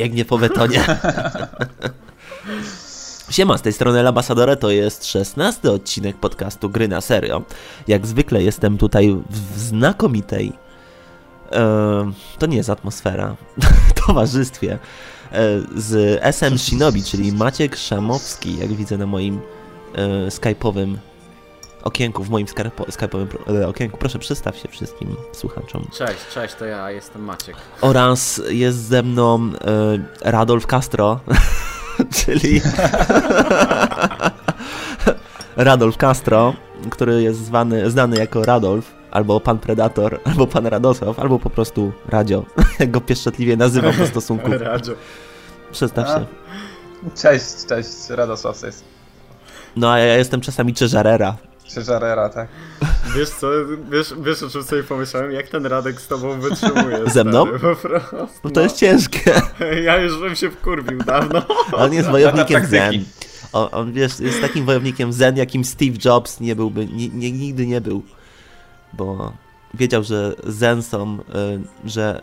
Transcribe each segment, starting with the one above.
Biegnie po betonie. Siema, z tej strony Labasadore, to jest szesnasty odcinek podcastu Gry na Serio. Jak zwykle jestem tutaj w znakomitej, e, to nie jest atmosfera, towarzystwie e, z SM Shinobi, czyli Maciek Szamowski, jak widzę na moim e, skype'owym okienku, w moim skype'owym e, okienku. Proszę, przedstaw się wszystkim słuchaczom. Cześć, cześć, to ja jestem Maciek. Oraz jest ze mną e, Radolf Castro, czyli Radolf Castro, który jest zwany, znany jako Radolf, albo pan Predator, albo pan Radosław, albo po prostu Radio, jak go pieszczotliwie nazywam po stosunku. Radio. Przedstaw się. Cześć, cześć, Radosław jest. No a ja jestem czasami Cezarera. Cezarera, tak. Wiesz co, wiesz, wiesz o czym sobie pomyślałem? Jak ten Radek z tobą wytrzymuje? Ze mną? Po prostu. No to jest ciężkie. Ja już bym się wkurwił dawno. On jest wojownikiem zen. On, on, wiesz, jest takim wojownikiem zen, jakim Steve Jobs nie byłby, nie, nie, nigdy nie był. Bo wiedział, że zen są, y, że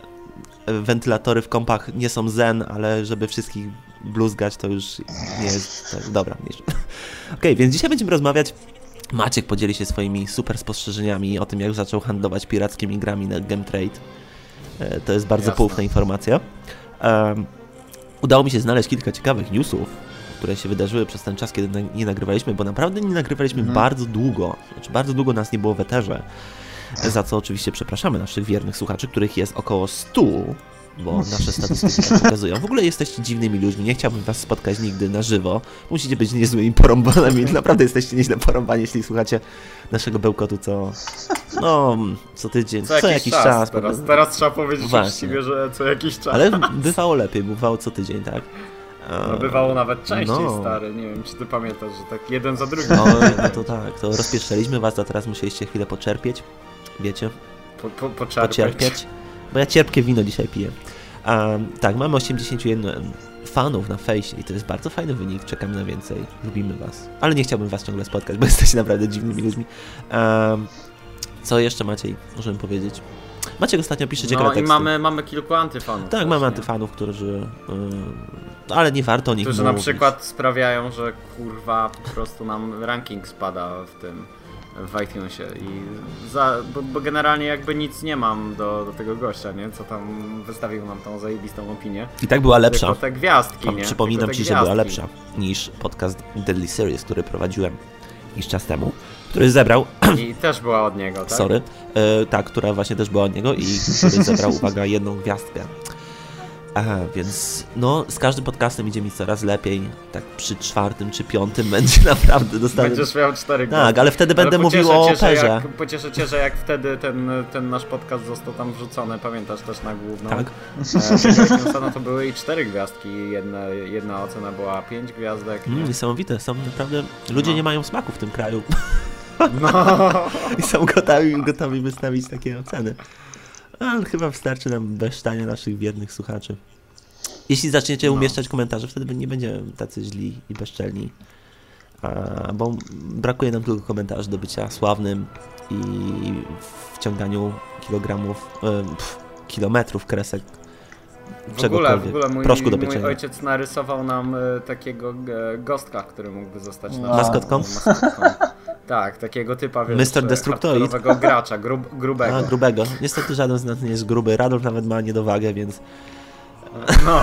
wentylatory w kompach nie są zen, ale żeby wszystkich bluzgać, to już nie jest... Dobra, mniejsza. Okej, więc dzisiaj będziemy rozmawiać Maciek podzieli się swoimi super spostrzeżeniami o tym, jak zaczął handlować pirackimi grami na GameTrade. E, To jest bardzo Jasne. poufna informacja. Udało mi się znaleźć kilka ciekawych newsów, które się wydarzyły przez ten czas, kiedy nie nagrywaliśmy, bo naprawdę nie nagrywaliśmy Mhm. bardzo długo. Znaczy, bardzo długo nas nie było w eterze. Za co oczywiście przepraszamy naszych wiernych słuchaczy, których jest około 100, bo nasze statystyki tak pokazują. W ogóle jesteście dziwnymi ludźmi, nie chciałbym was spotkać nigdy na żywo. Musicie być niezłymi porąbanymi. Naprawdę jesteście nieźle porąbani, jeśli słuchacie naszego bełkotu co... No, co tydzień, Co, jakiś, czas. teraz, po- teraz trzeba powiedzieć Właśnie. uczciwie, że co jakiś czas. Ale bywało lepiej, bywało co tydzień, tak? No, bywało nawet częściej, No. stary. Nie wiem, czy ty pamiętasz, że tak jeden za drugim. No, no to tak, to rozpieszczaliśmy was, a teraz musieliście chwilę poczerpieć, wiecie, Po, po, poczerpać. pocierpieć, bo ja cierpkie wino dzisiaj piję. Tak, mamy 81 fanów na fejsie i to jest bardzo fajny wynik, czekamy na więcej, lubimy was. Ale nie chciałbym was ciągle spotkać, bo jesteście naprawdę dziwnymi ludźmi. Co jeszcze Maciej, możemy powiedzieć? Maciek ostatnio pisze ciekawe No i teksty. mamy, mamy kilku antyfanów. Tak, mamy antyfanów, którzy... Yy, ale nie warto o nich Którzy na mówić. przykład sprawiają, że kurwa po prostu nam ranking spada w tym w iTunesie i za, bo, bo generalnie jakby nic nie mam do, do tego gościa, nie? Co tam wystawił nam tą zajebistą opinię. I tak była lepsza. Tylko te gwiazdki, nie? Przypominam Tylko te ci, że była gwiazdki. lepsza niż podcast Deadly Series, który prowadziłem jakiś czas temu, który zebrał, I też była od niego, tak? sorry, tak, która właśnie też była od niego i który zebrał, uwaga, jedną gwiazdkę. Aha, więc no, z każdym podcastem idzie mi coraz lepiej. Tak przy czwartym czy piątym będzie naprawdę dostany. Będziesz miał cztery Tak, gwiazdki. ale wtedy będę Ale mówił pocieszę o operze. jak, Pocieszę cię, że jak wtedy ten, ten nasz podcast został tam wrzucony, pamiętasz też na główną. Tak. E, to były i cztery gwiazdki, jedna, jedna ocena była pięć gwiazdek. nie? Mm, niesamowite, są naprawdę. Ludzie No. nie mają smaku w tym kraju No, i są gotowi, gotowi wystawić takie oceny. Ale chyba wystarczy nam besztania naszych wiernych słuchaczy. Jeśli zaczniecie No. umieszczać komentarze, wtedy nie będziemy tacy źli i bezczelni. A, bo brakuje nam tylko komentarzy do bycia sławnym i wciąganiu kilogramów, e, pff, kilometrów kresek. w ogóle, w ogóle mój, Proszku do mój pieczenia. ojciec narysował nam e, takiego e, gostka, który mógłby zostać No. naszą Maskotką? maskotką. Tak, takiego typa, wiesz, Mr. Destructoid. gracza, grub, grubego. A, grubego. Niestety żaden z nas nie jest gruby. Radolf nawet ma niedowagę, więc No,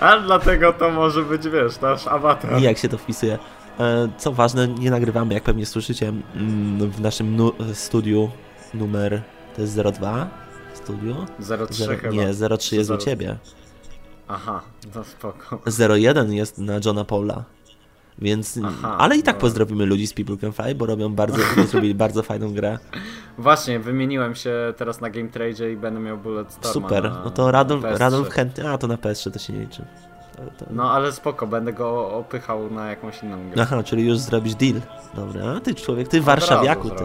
a dlatego to może być, wiesz, nasz awatar. nijak się to wpisuje. E, Co ważne, nie nagrywamy, jak pewnie słyszycie, mm, w naszym nu- studiu numer, to jest 02? Studio? 03 Zero, chyba. nie, 03 jest u ciebie. Aha, no spoko. 01 jest na Johna Paula. Więc, Aha, ale i tak no. pozdrowimy ludzi z People Can Fly, bo robią bardzo, zrobili bardzo fajną grę. Właśnie, wymieniłem się teraz na Game Trade i będę miał Bullet Storma Super. No to Radolf, na PS3. Radolf chętnie, a to na PS3 to się nie liczy. To. No ale spoko, będę go opychał na jakąś inną grę. Aha, czyli już zrobisz deal. Dobra, a ty człowiek, ty warszawiaku, ty.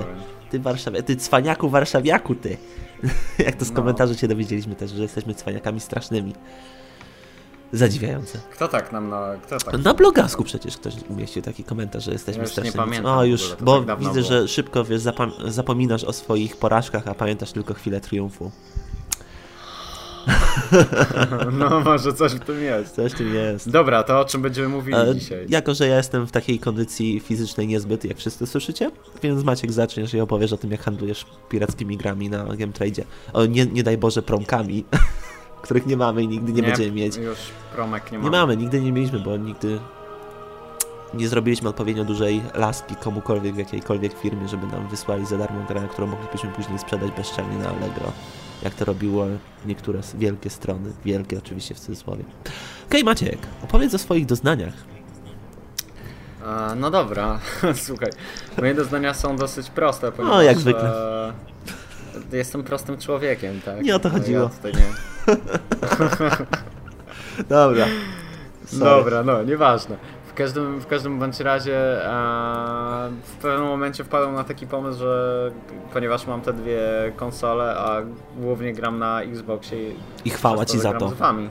Ty warszawia, ty cwaniaku warszawiaku, ty. Jak to z No. komentarzy się dowiedzieliśmy też, że jesteśmy cwaniakami strasznymi. Zadziwiające. Kto tak nam na... Kto tak Na blogasku przecież ktoś umieścił taki komentarz, że jesteśmy Ja strasznymi. pamiętam o, już, ogóle, bo tak widzę, było. że szybko wiesz, zapam- zapominasz o swoich porażkach, a pamiętasz tylko chwilę triumfu. No może coś w tym jest. Coś w tym jest. Dobra, to o czym będziemy mówili E, dzisiaj? Jako, że ja jestem w takiej kondycji fizycznej niezbyt, jak wszyscy słyszycie, więc Maciek zaczniesz i opowiesz o tym, jak handlujesz pirackimi grami na Game Trade. O, nie, nie daj Boże, promkami, których nie mamy i nigdy nie, będziemy mieć. Już promek nie Nie mamy. mamy, nigdy nie mieliśmy, bo nigdy nie zrobiliśmy odpowiednio dużej laski komukolwiek w jakiejkolwiek firmie, żeby nam wysłali za darmo grę, którą moglibyśmy później sprzedać bezczelnie na Allegro. Jak to robiło niektóre wielkie strony. Wielkie oczywiście w cudzysłowie. Okej, Maciek, opowiedz o swoich doznaniach. E, no dobra, słuchaj. Moje doznania są dosyć proste, ponieważ... No, jak zwykle. E, jestem prostym człowiekiem, tak? Nie o to No, chodziło. Ja tutaj nie... Dobra. Sorry. Dobra, no, nieważne. W każdym, w każdym bądź razie e, w pewnym momencie wpadłem na taki pomysł, że ponieważ mam te dwie konsole, a głównie gram na Xboxie I chwała ci za to. Z wami.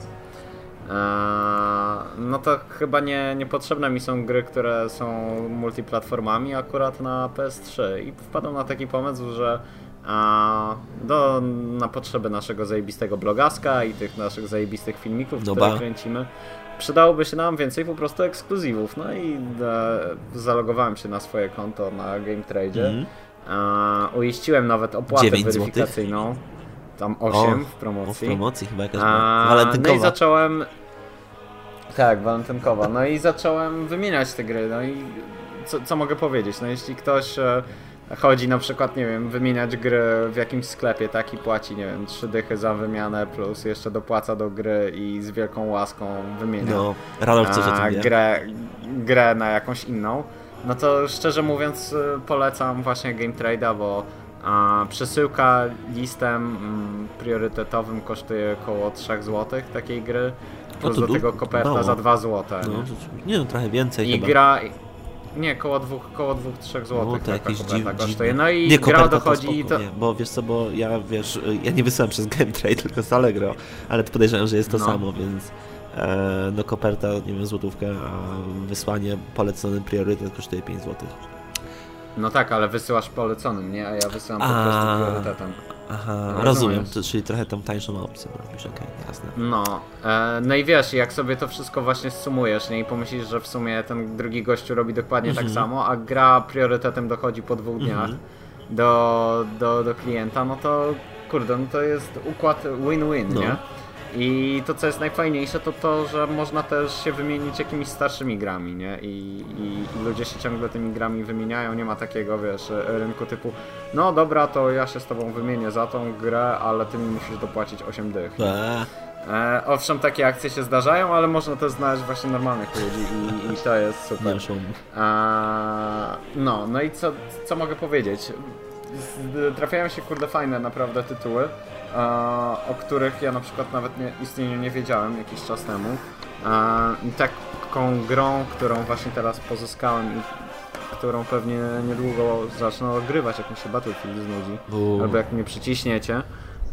No to chyba nie, niepotrzebne mi są gry, które są multiplatformami akurat na PS3 i wpadłem na taki pomysł, że do, na potrzeby naszego zajebistego blogaska i tych naszych zajebistych filmików, No które kręcimy, przydałoby się nam więcej po prostu ekskluzywów. No i e, zalogowałem się na swoje konto na Game Trade. Mhm. E, uiściłem nawet opłatę 9 złotych? weryfikacyjną. Tam 8 O, w O, w promocji. promocji chyba jakaś była. No i Walentynkowa. zacząłem. Tak, walentynkowa. No i zacząłem wymieniać te gry. No i co, co mogę powiedzieć? No jeśli ktoś e, chodzi na przykład, nie wiem, wymieniać gry w jakimś sklepie, tak i płaci, nie wiem, trzy dychy za wymianę, plus jeszcze dopłaca do gry i z wielką łaską wymienia No, Radolf coś o tym grę, grę na jakąś inną, no to szczerze mówiąc y, polecam właśnie Game Trade'a, bo a, przesyłka listem mm, priorytetowym kosztuje około 3 zł takiej gry, plus do tego koperta mało. za 2 zł. No, nie? nie no, trochę więcej I chyba. gra... Nie, koło 2, koło 2-3 zł No, to dziw, kosztuje. No i nie, gra dochodzi... to, To, spoko, nie, bo wiesz co, bo ja wiesz, ja nie wysyłam przez Game Trade, tylko z Allegro, ale to podejrzewam, że jest to No. samo, więc e, no koperta, nie wiem, złotówkę, a wysłanie polecony priorytet kosztuje 5 zł. No tak, ale wysyłasz poleconym, nie? A ja wysyłam po prostu priorytetem. Aha, No, rozumiem, to, czyli trochę tą tańszą opcję robisz, okej, jasne. No, e, no i wiesz, jak sobie to wszystko właśnie sumujesz, nie? I pomyślisz, że w sumie ten drugi gościu robi dokładnie tak Mhm. samo, a gra priorytetem dochodzi po dwóch dniach Mhm. do, do, do klienta, no to kurde, no to jest układ win-win, No. nie? I to, co jest najfajniejsze, to to, że można też się wymienić jakimiś starszymi grami, nie? I, i, i ludzie się ciągle tymi grami wymieniają, nie ma takiego, wiesz, rynku typu no dobra, to ja się z tobą wymienię za tą grę, ale ty mi musisz dopłacić 8 dych. Eee, E, owszem, takie akcje się zdarzają, ale można też znaleźć właśnie normalnych ludzi i, i to jest super. mi. E, no, no i co, co mogę powiedzieć? Trafiają się kurde fajne naprawdę tytuły, o których ja na przykład nawet nie, istnieniu nie wiedziałem jakiś czas temu. E, I taką grą, którą właśnie teraz pozyskałem i którą pewnie niedługo zacznę ogrywać, jak mi się Battlefield znudzi Buu. albo jak mnie przyciśniecie,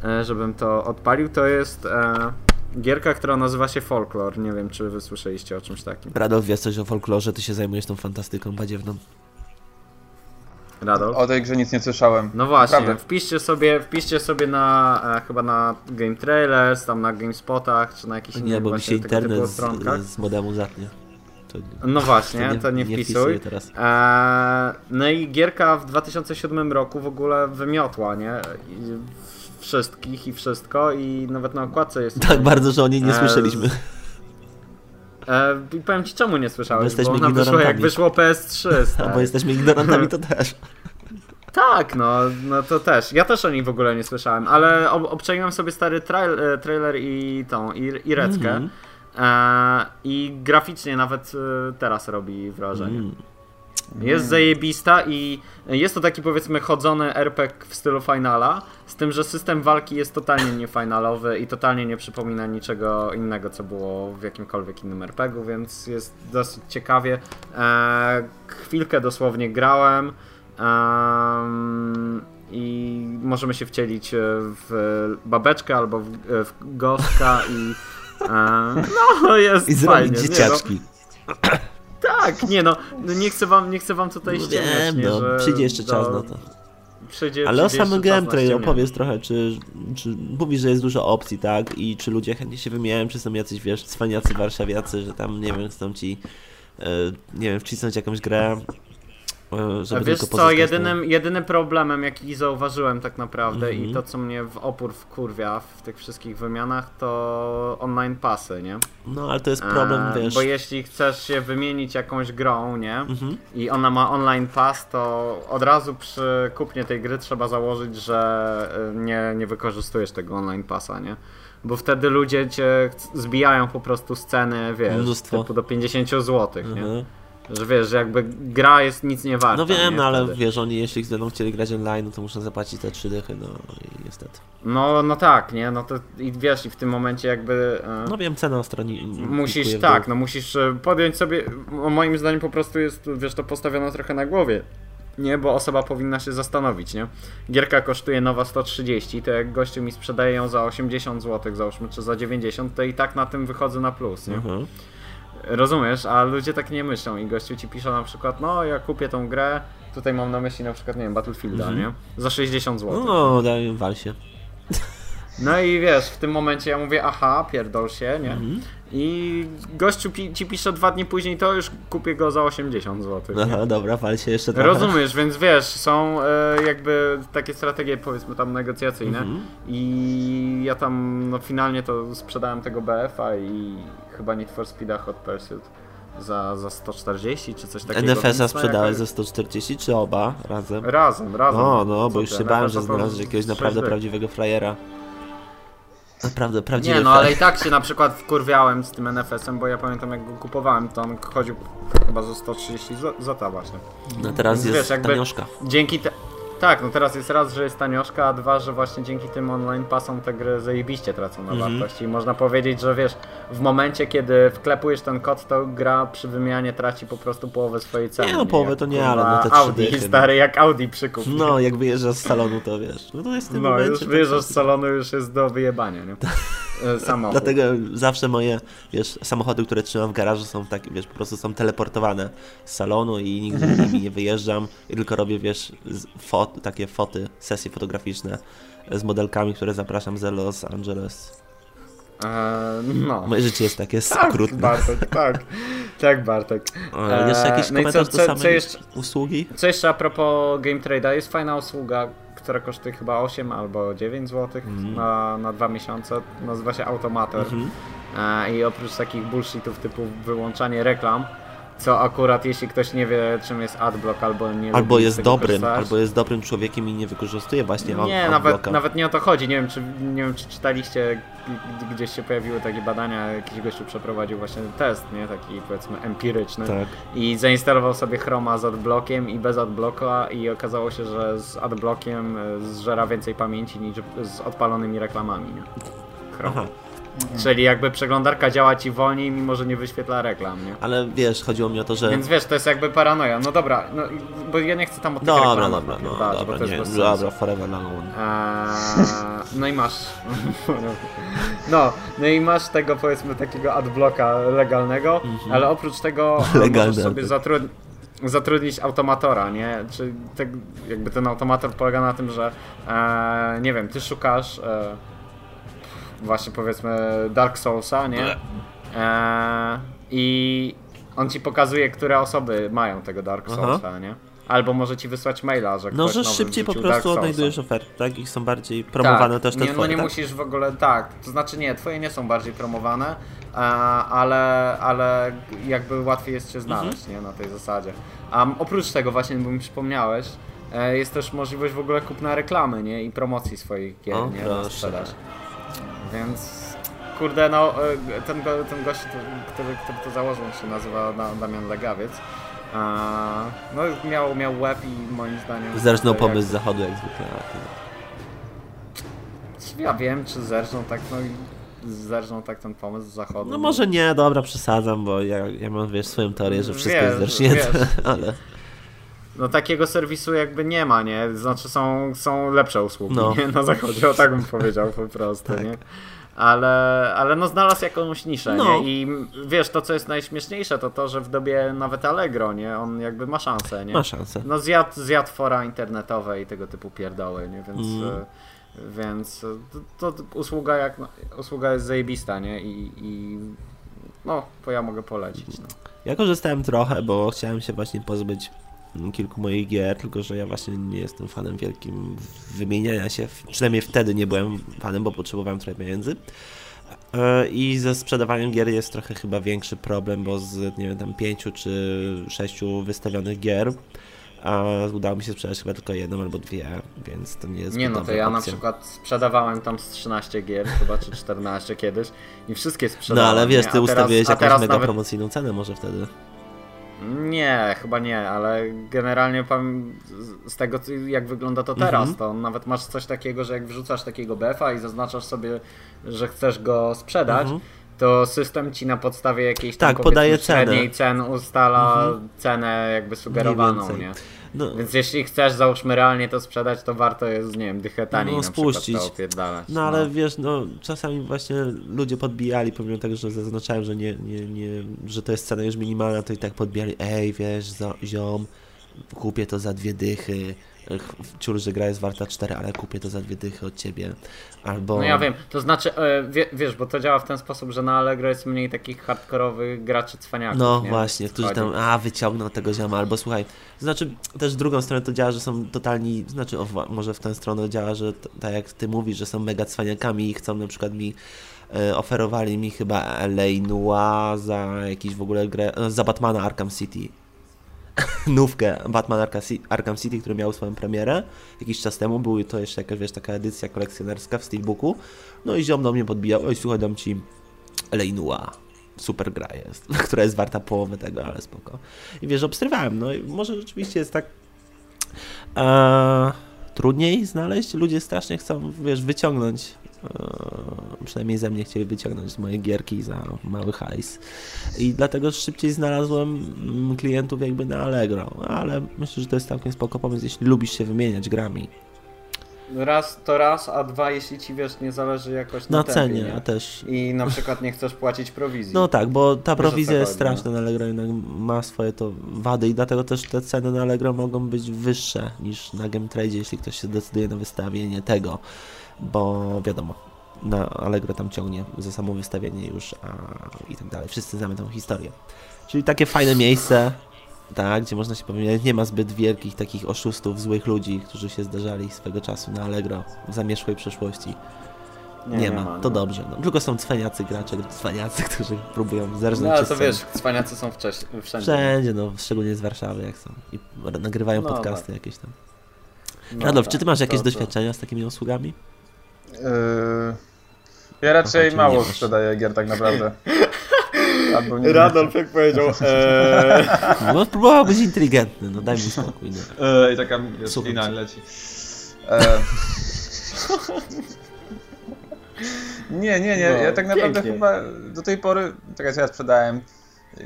e, żebym to odpalił, to jest e, gierka, która nazywa się Folklore. Nie wiem, czy wy słyszeliście o czymś takim. Radolf, wiesz coś o folklorze, ty się zajmujesz tą fantastyką badziewną. Radol? O tej grze nic nie słyszałem. No właśnie, Naprawdę. wpiszcie sobie, wpiszcie sobie na e, chyba na Game Trailers, tam na GameSpotach, czy na jakichś Nie, innych bo mi się internet z, z modemu zatnie. To, No właśnie, to nie, wpisuję wpisuj. teraz. Eee, no i gierka w 2007 roku w ogóle wymiotła, nie? I wszystkich i wszystko i nawet na okładce jest... Tak bardzo, że o niej nie Eee, słyszeliśmy. E, I powiem ci czemu nie słyszałeś, Bo jesteśmy bo ona wyszła jak wyszło PS3. stary. Bo jesteśmy ignorantami, to też. Tak, no, no to też. Ja też o niej w ogóle nie słyszałem, ale ob obczaiłem sobie stary trail, e, trailer i tą, i, i reckę. Mhm. E, I graficznie nawet e, teraz robi wrażenie. Mm. Jest zajebista i jest to taki powiedzmy chodzony RPG w stylu Finala, z tym, że system walki jest totalnie niefinalowy i totalnie nie przypomina niczego innego, co było w jakimkolwiek innym RPG-u, więc jest dosyć ciekawie. E, chwilkę dosłownie grałem em, i możemy się wcielić e, w babeczkę albo w, e, w goska i e, no jest I fajnie. zrobić nie, no. Tak, nie no, no nie chcę wam, nie chcę wam tutaj No ściemniać, wiem, nie, no, że przyjdzie jeszcze do- czas na to. przyjdzie Ale o przyjdzie samym czas na gameplay opowiedz trochę, czy, czy mówisz, że jest dużo opcji, tak? I czy ludzie chętnie się wymieniają, czy są jacyś, wiesz, cwaniacy warszawiacy, że tam, nie wiem, chcą ci, e, nie wiem, wcisnąć jakąś grę, żeby Wiesz tylko co, jedynym, jedynym problemem jaki zauważyłem tak naprawdę Mhm. i to co mnie w opór wkurwia w tych wszystkich wymianach to online pasy, nie? No, ale to jest problem, Eee, wiesz... Bo jeśli chcesz się wymienić jakąś grą, nie? Mhm. I ona ma online pass, to od razu przy kupnie tej gry trzeba założyć, że y, nie, nie wykorzystujesz tego online passa, nie? Bo wtedy ludzie cię zbijają po prostu z ceny, wiesz, Mnóstwo. typu do 50 zł, nie? Że wiesz, że jakby gra jest nic nie warta. No wiem, no ale wiesz, oni jeśli będą chcieli grać online, no to muszą zapłacić te trzy dychy, no i niestety. No, no tak, nie? No to i wiesz, i w tym momencie jakby... e, No wiem, cena stronie Musisz, tak, no musisz e, podjąć sobie, o, moim zdaniem po prostu jest, wiesz, to postawione trochę na głowie. Nie, bo osoba powinna się zastanowić, nie? Gierka kosztuje nowa 130, to jak gościu mi sprzedaje ją za 80 zł, załóżmy, czy za 90, to i tak na tym wychodzę na plus, nie? Mhm. Rozumiesz, a ludzie tak nie myślą i gościu ci pisze na przykład, no ja kupię tą grę, tutaj mam na myśli na przykład, nie wiem, Battlefielda, Mhm. nie? Za 60 zł. No, daj wal się. No i wiesz, w tym momencie ja mówię, aha, pierdol się, nie? Mhm. I gościu pi ci pisze dwa dni później, to już kupię go za 80 zł. Aha, dobra, wal się jeszcze trochę. Rozumiesz, więc wiesz, są e, jakby takie strategie powiedzmy tam negocjacyjne Mhm. i ja tam no finalnie to sprzedałem tego BF-a i chyba Need for Speed'a Hot Pursuit za, za 140 czy coś takiego. NFS-a no sprzedałeś jakoś- za 140 czy oba razem? Razem, razem. No, Co bo już się bałem, że znalazłeś jakiegoś naprawdę prawdziwego frajera. Naprawdę, prawdziwy Nie, no ale i tak się na przykład wkurwiałem z tym NFS-em, bo ja pamiętam jak go kupowałem, to on chodził chyba za 130 zł za ta właśnie. No teraz Więc jest wiesz, jakby- tanioszka. Dzięki te... Tak, no teraz jest raz, że jest tanioszka, a dwa, że właśnie dzięki tym online pasom te gry zajebiście tracą na Mhm. wartości. I można powiedzieć, że wiesz, w momencie kiedy wklepujesz ten kod, to gra przy wymianie traci po prostu połowę swojej ceny. Nie, no, połowę to nie, ale no te Audi, dychy, no. stary, jak Audi przykup. No, jak wyjeżdżasz z salonu, to wiesz. No to jest w tym No, już wyjeżdżasz z salonu, już jest do wyjebania, nie? E, Samochód. Dlatego zawsze moje, wiesz, samochody, które trzymam w garażu są takie, wiesz, po prostu są teleportowane z salonu i nigdy z nimi nie wyjeżdżam i tylko robię, wiesz, fot, takie foty, sesje fotograficzne z modelkami, które zapraszam z Los Angeles. E, no. Moje życie jest takie Tak, okrutne. Bartek, tak. Tak, Bartek. E, Jeszcze jakiś no i komentarz co- do co- samej co jeszcze- usługi? Co jeszcze a propos Game Trade'a, jest fajna usługa, która kosztuje chyba 8 albo 9 zł Mhm. na, na dwa miesiące. Nazywa się Automator. Mhm. E, I oprócz takich bullshitów typu wyłączanie reklam, co akurat jeśli ktoś nie wie czym jest adblock albo nie Albo jest dobrym, korzystać, albo jest dobrym człowiekiem i nie wykorzystuje właśnie nie, nawet, nawet nie o to chodzi. Nie wiem, czy, nie wiem, czy czytaliście, gdzieś się pojawiły takie badania, jakiś gościu przeprowadził właśnie test, nie? Taki powiedzmy empiryczny. Tak. I zainstalował sobie Chroma z adblockiem i bez adblocka i okazało się, że z adblockiem e, zżera więcej pamięci niż z odpalonymi reklamami, nie? Chroma. Aha. Czyli jakby przeglądarka działa ci wolniej, mimo że nie wyświetla reklam, nie? Ale wiesz, chodziło mi o to, że... Więc wiesz, to jest jakby paranoja. No dobra, no, bo ja nie chcę tam o tych Dobra, reklamach dobra, no, napierdalać, dobra, bo nie, dobra, forever alone. Eee, no i masz. No, no i masz tego powiedzmy takiego adblocka legalnego, ale oprócz tego Mhm. Możesz sobie adblock. zatrud... zatrudnić automatora, nie? Czy te, jakby ten automator polega na tym, że e, nie wiem, ty szukasz e, właśnie powiedzmy Dark Soulsa, nie? E, I on ci pokazuje, które osoby mają tego Dark Aha. Soulsa, nie? Albo może ci wysłać maila, że No, ktoś że szybciej po prostu odnajdujesz oferty, tak? I są bardziej promowane też te nie, twoje, No nie tak? musisz w ogóle, tak, to znaczy nie, twoje nie są bardziej promowane, a, ale, ale jakby łatwiej jest się Mhm. znaleźć, nie, na tej zasadzie. A oprócz tego właśnie, bo mi przypomniałeś, e, jest też możliwość w ogóle kupna reklamy, nie, i promocji swoich gier, O, nie, na proszę. sprzedaż. Więc, kurde, no, e, ten, go- ten gość, który, który to założył, się nazywa Da- Damian Legawiec, a, no miał, miał web i moim zdaniem... Zerżnął jak- pomysł z zachodu jak zwykle. Ja wiem, czy zerżną tak, no i zerżną tak ten pomysł z zachodu. No może nie, dobra, przesadzam, bo ja, ja mam, wiesz, swoją teorię, że wszystko jest Wiesz, zerżnięte, wiesz. ale... No takiego serwisu jakby nie ma, nie? Znaczy są, są lepsze usługi No. nie? na zachodzie, o tak bym powiedział po prostu, Tak. nie? ale, ale no znalazł jakąś niszę, No. nie? I wiesz, to co jest najśmieszniejsze, to to, że w dobie nawet Allegro, nie? On jakby ma szansę, nie? Ma szansę. No zjadł, zjadł fora internetowe i tego typu pierdoły, nie? Więc, Mm. więc e, to, to usługa jak usługa jest zajebista, nie? I, i no, to ja mogę polecić. No. Ja korzystałem trochę, bo chciałem się właśnie pozbyć kilku moich gier, tylko że ja właśnie nie jestem fanem wielkim wymieniania się. Przynajmniej wtedy nie byłem fanem, bo potrzebowałem trochę pieniędzy. E, I ze sprzedawaniem gier jest trochę chyba większy problem, bo z nie wiem, tam pięciu czy sześciu wystawionych gier a udało mi się sprzedać chyba tylko jedną albo dwie, więc to nie jest Nie no, to ja na przykład sprzedawałem tam z 13 gier, chyba czy 14 kiedyś i wszystkie No sprzedałem. ale wiesz, ty A ustawiłeś jakąś teraz mega nawet- promocyjną cenę może wtedy. Nie, chyba nie, ale generalnie z- tego jak wygląda to teraz, Mhm. to nawet masz coś takiego, że jak wrzucasz takiego BF-a i zaznaczasz sobie, że chcesz go sprzedać, Mhm. to system ci na podstawie jakiejś tam Tak, powiedzmy podaje cenę. cen ustala Mhm. cenę jakby sugerowaną, nie? No, Więc jeśli chcesz załóżmy realnie to sprzedać, to warto jest, nie wiem, dychę taniej No, przykład spuścić. no ale wiesz, no czasami właśnie ludzie podbijali, pomimo tego, że zaznaczałem, że nie, nie, nie, że to jest cena już minimalna, to i tak podbijali, ej wiesz, za, ziom, kupię to za dwie dychy, Ch- ciur, że gra jest warta cztery, ale kupię to za dwie dychy od ciebie, albo... No ja wiem, to znaczy, e, wie, wiesz, bo to działa w ten sposób, że na Allegro jest mniej takich hardkorowych graczy cwaniaków, No nie? właśnie, którzy Chodzi. tam, a wyciągną tego zioma, albo słuchaj, znaczy też w drugą stronę to działa, że są totalni, znaczy o, może w tę stronę działa, że tak jak ty mówisz, że są mega cwaniakami i chcą na przykład mi, e, oferowali mi chyba LA Noir za jakiś w ogóle grę, e, za Batmana Arkham City. Nówkę Batman Arkham Ci- Arkham City, który miał swoją premierę jakiś czas temu, były to jeszcze jakaś, wiesz, taka edycja kolekcjonerska w Steelbooku, no i ziom do mnie podbijał, oj słuchaj, dam ci Noir super gra jest, która jest warta połowę tego, ale spoko. I wiesz, obserwowałem, no i może rzeczywiście jest tak e, trudniej znaleźć, ludzie strasznie chcą, wiesz, wyciągnąć, przynajmniej ze mnie chcieli wyciągnąć z mojej gierki za mały hajs. I dlatego szybciej znalazłem mm, klientów jakby na Allegro, ale myślę, że to jest całkiem spoko pomysł, jeśli lubisz się wymieniać grami. Raz to raz, a dwa jeśli ci wiesz, nie zależy jakoś na, Na tempie, cenie, nie? a też I na przykład nie chcesz płacić prowizji. No tak, bo ta prowizja jest straszna na Allegro, jednak ma swoje to wady i dlatego też te ceny na Allegro mogą być wyższe niż na GameTrade, jeśli ktoś się decyduje na wystawienie tego, bo wiadomo, na Allegro tam ciągnie za samo wystawienie już a, i tak dalej. Wszyscy znamy tą historię. Czyli takie fajne miejsce, tak, gdzie można się powiedzieć, nie ma zbyt wielkich takich oszustów, złych ludzi, którzy się zdarzali swego czasu na Allegro w zamieszłej przeszłości. Nie, ma, to dobrze. No, tylko są cwaniacy gracze, cwaniacy, którzy próbują zerżnąć No ale to wiesz, cwaniacy są wcześ- wszędzie. Wszędzie, no, szczególnie z Warszawy, jak są. I nagrywają No, podcasty tak. jakieś tam. No Radolf, tak, czy ty masz jakieś to- to- doświadczenia z takimi usługami? Yy, ja raczej Aha, mało sprzedaję gier tak naprawdę. Albo nie Radolf jak powiedział, eee, No, próbował być inteligentny, no daj mi spokój. No. Yy, I taka lina leci. E... Nie, nie, nie. No, ja tak naprawdę pięknie. chyba do tej pory. Czekaj, co ja sprzedałem.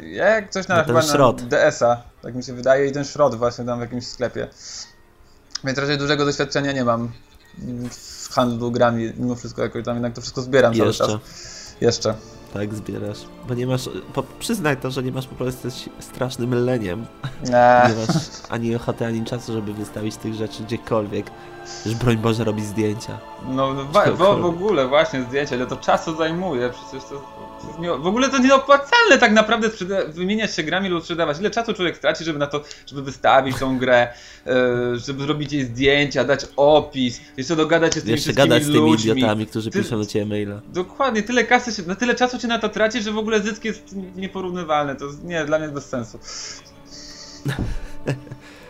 Ja jak coś na No ten chyba szrot. na DS-a, tak mi się wydaje, i ten szrot właśnie tam w jakimś sklepie. Więc raczej dużego doświadczenia nie mam w handlu grami, mimo wszystko jakoś tam jednak to wszystko zbieram cały Jeszcze, czas. Jeszcze. tak, zbierasz. Bo nie masz, po, przyznaj to, że nie masz po prostu jesteś strasznym leniem. Eee, Nie masz ani ochoty, ani czasu, żeby wystawić tych rzeczy gdziekolwiek. Już broń Boże robi zdjęcia. No w, w, w ogóle właśnie zdjęcie, ale to czasu zajmuje, przecież to, w ogóle to nieopłacalne tak naprawdę wymieniać się grami lub sprzedawać. Ile czasu człowiek straci, żeby na to, żeby wystawić tą grę, e, żeby zrobić jej zdjęcia, dać opis, jeszcze dogadać się z tymi Jeszcze gadać z tymi ludźmi. idiotami, którzy Ty- piszą do ciebie maila. Dokładnie, tyle kasy, się, na tyle czasu się na to traci, że w ogóle zysk jest nieporównywalny. To nie, dla mnie bez sensu.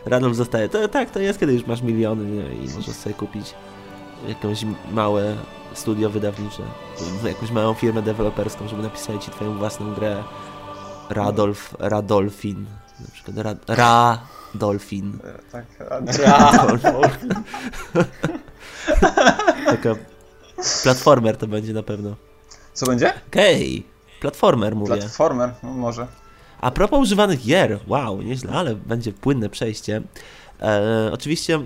Radolf zostaje. To, tak, to jest, kiedy już masz miliony nie? i możesz sobie kupić jakąś małe studio wydawnicze, jakąś małą firmę deweloperską, żeby napisali ci twoją własną grę. Radolf, Radolfin. Na przykład Ra, Radolfin. E, Tak, Radolfin. Taka platformer to będzie na pewno. Co będzie? Okej, platformer mówię. Platformer, no, może. A propos używanych gier, wow, nieźle, ale będzie płynne przejście. E, oczywiście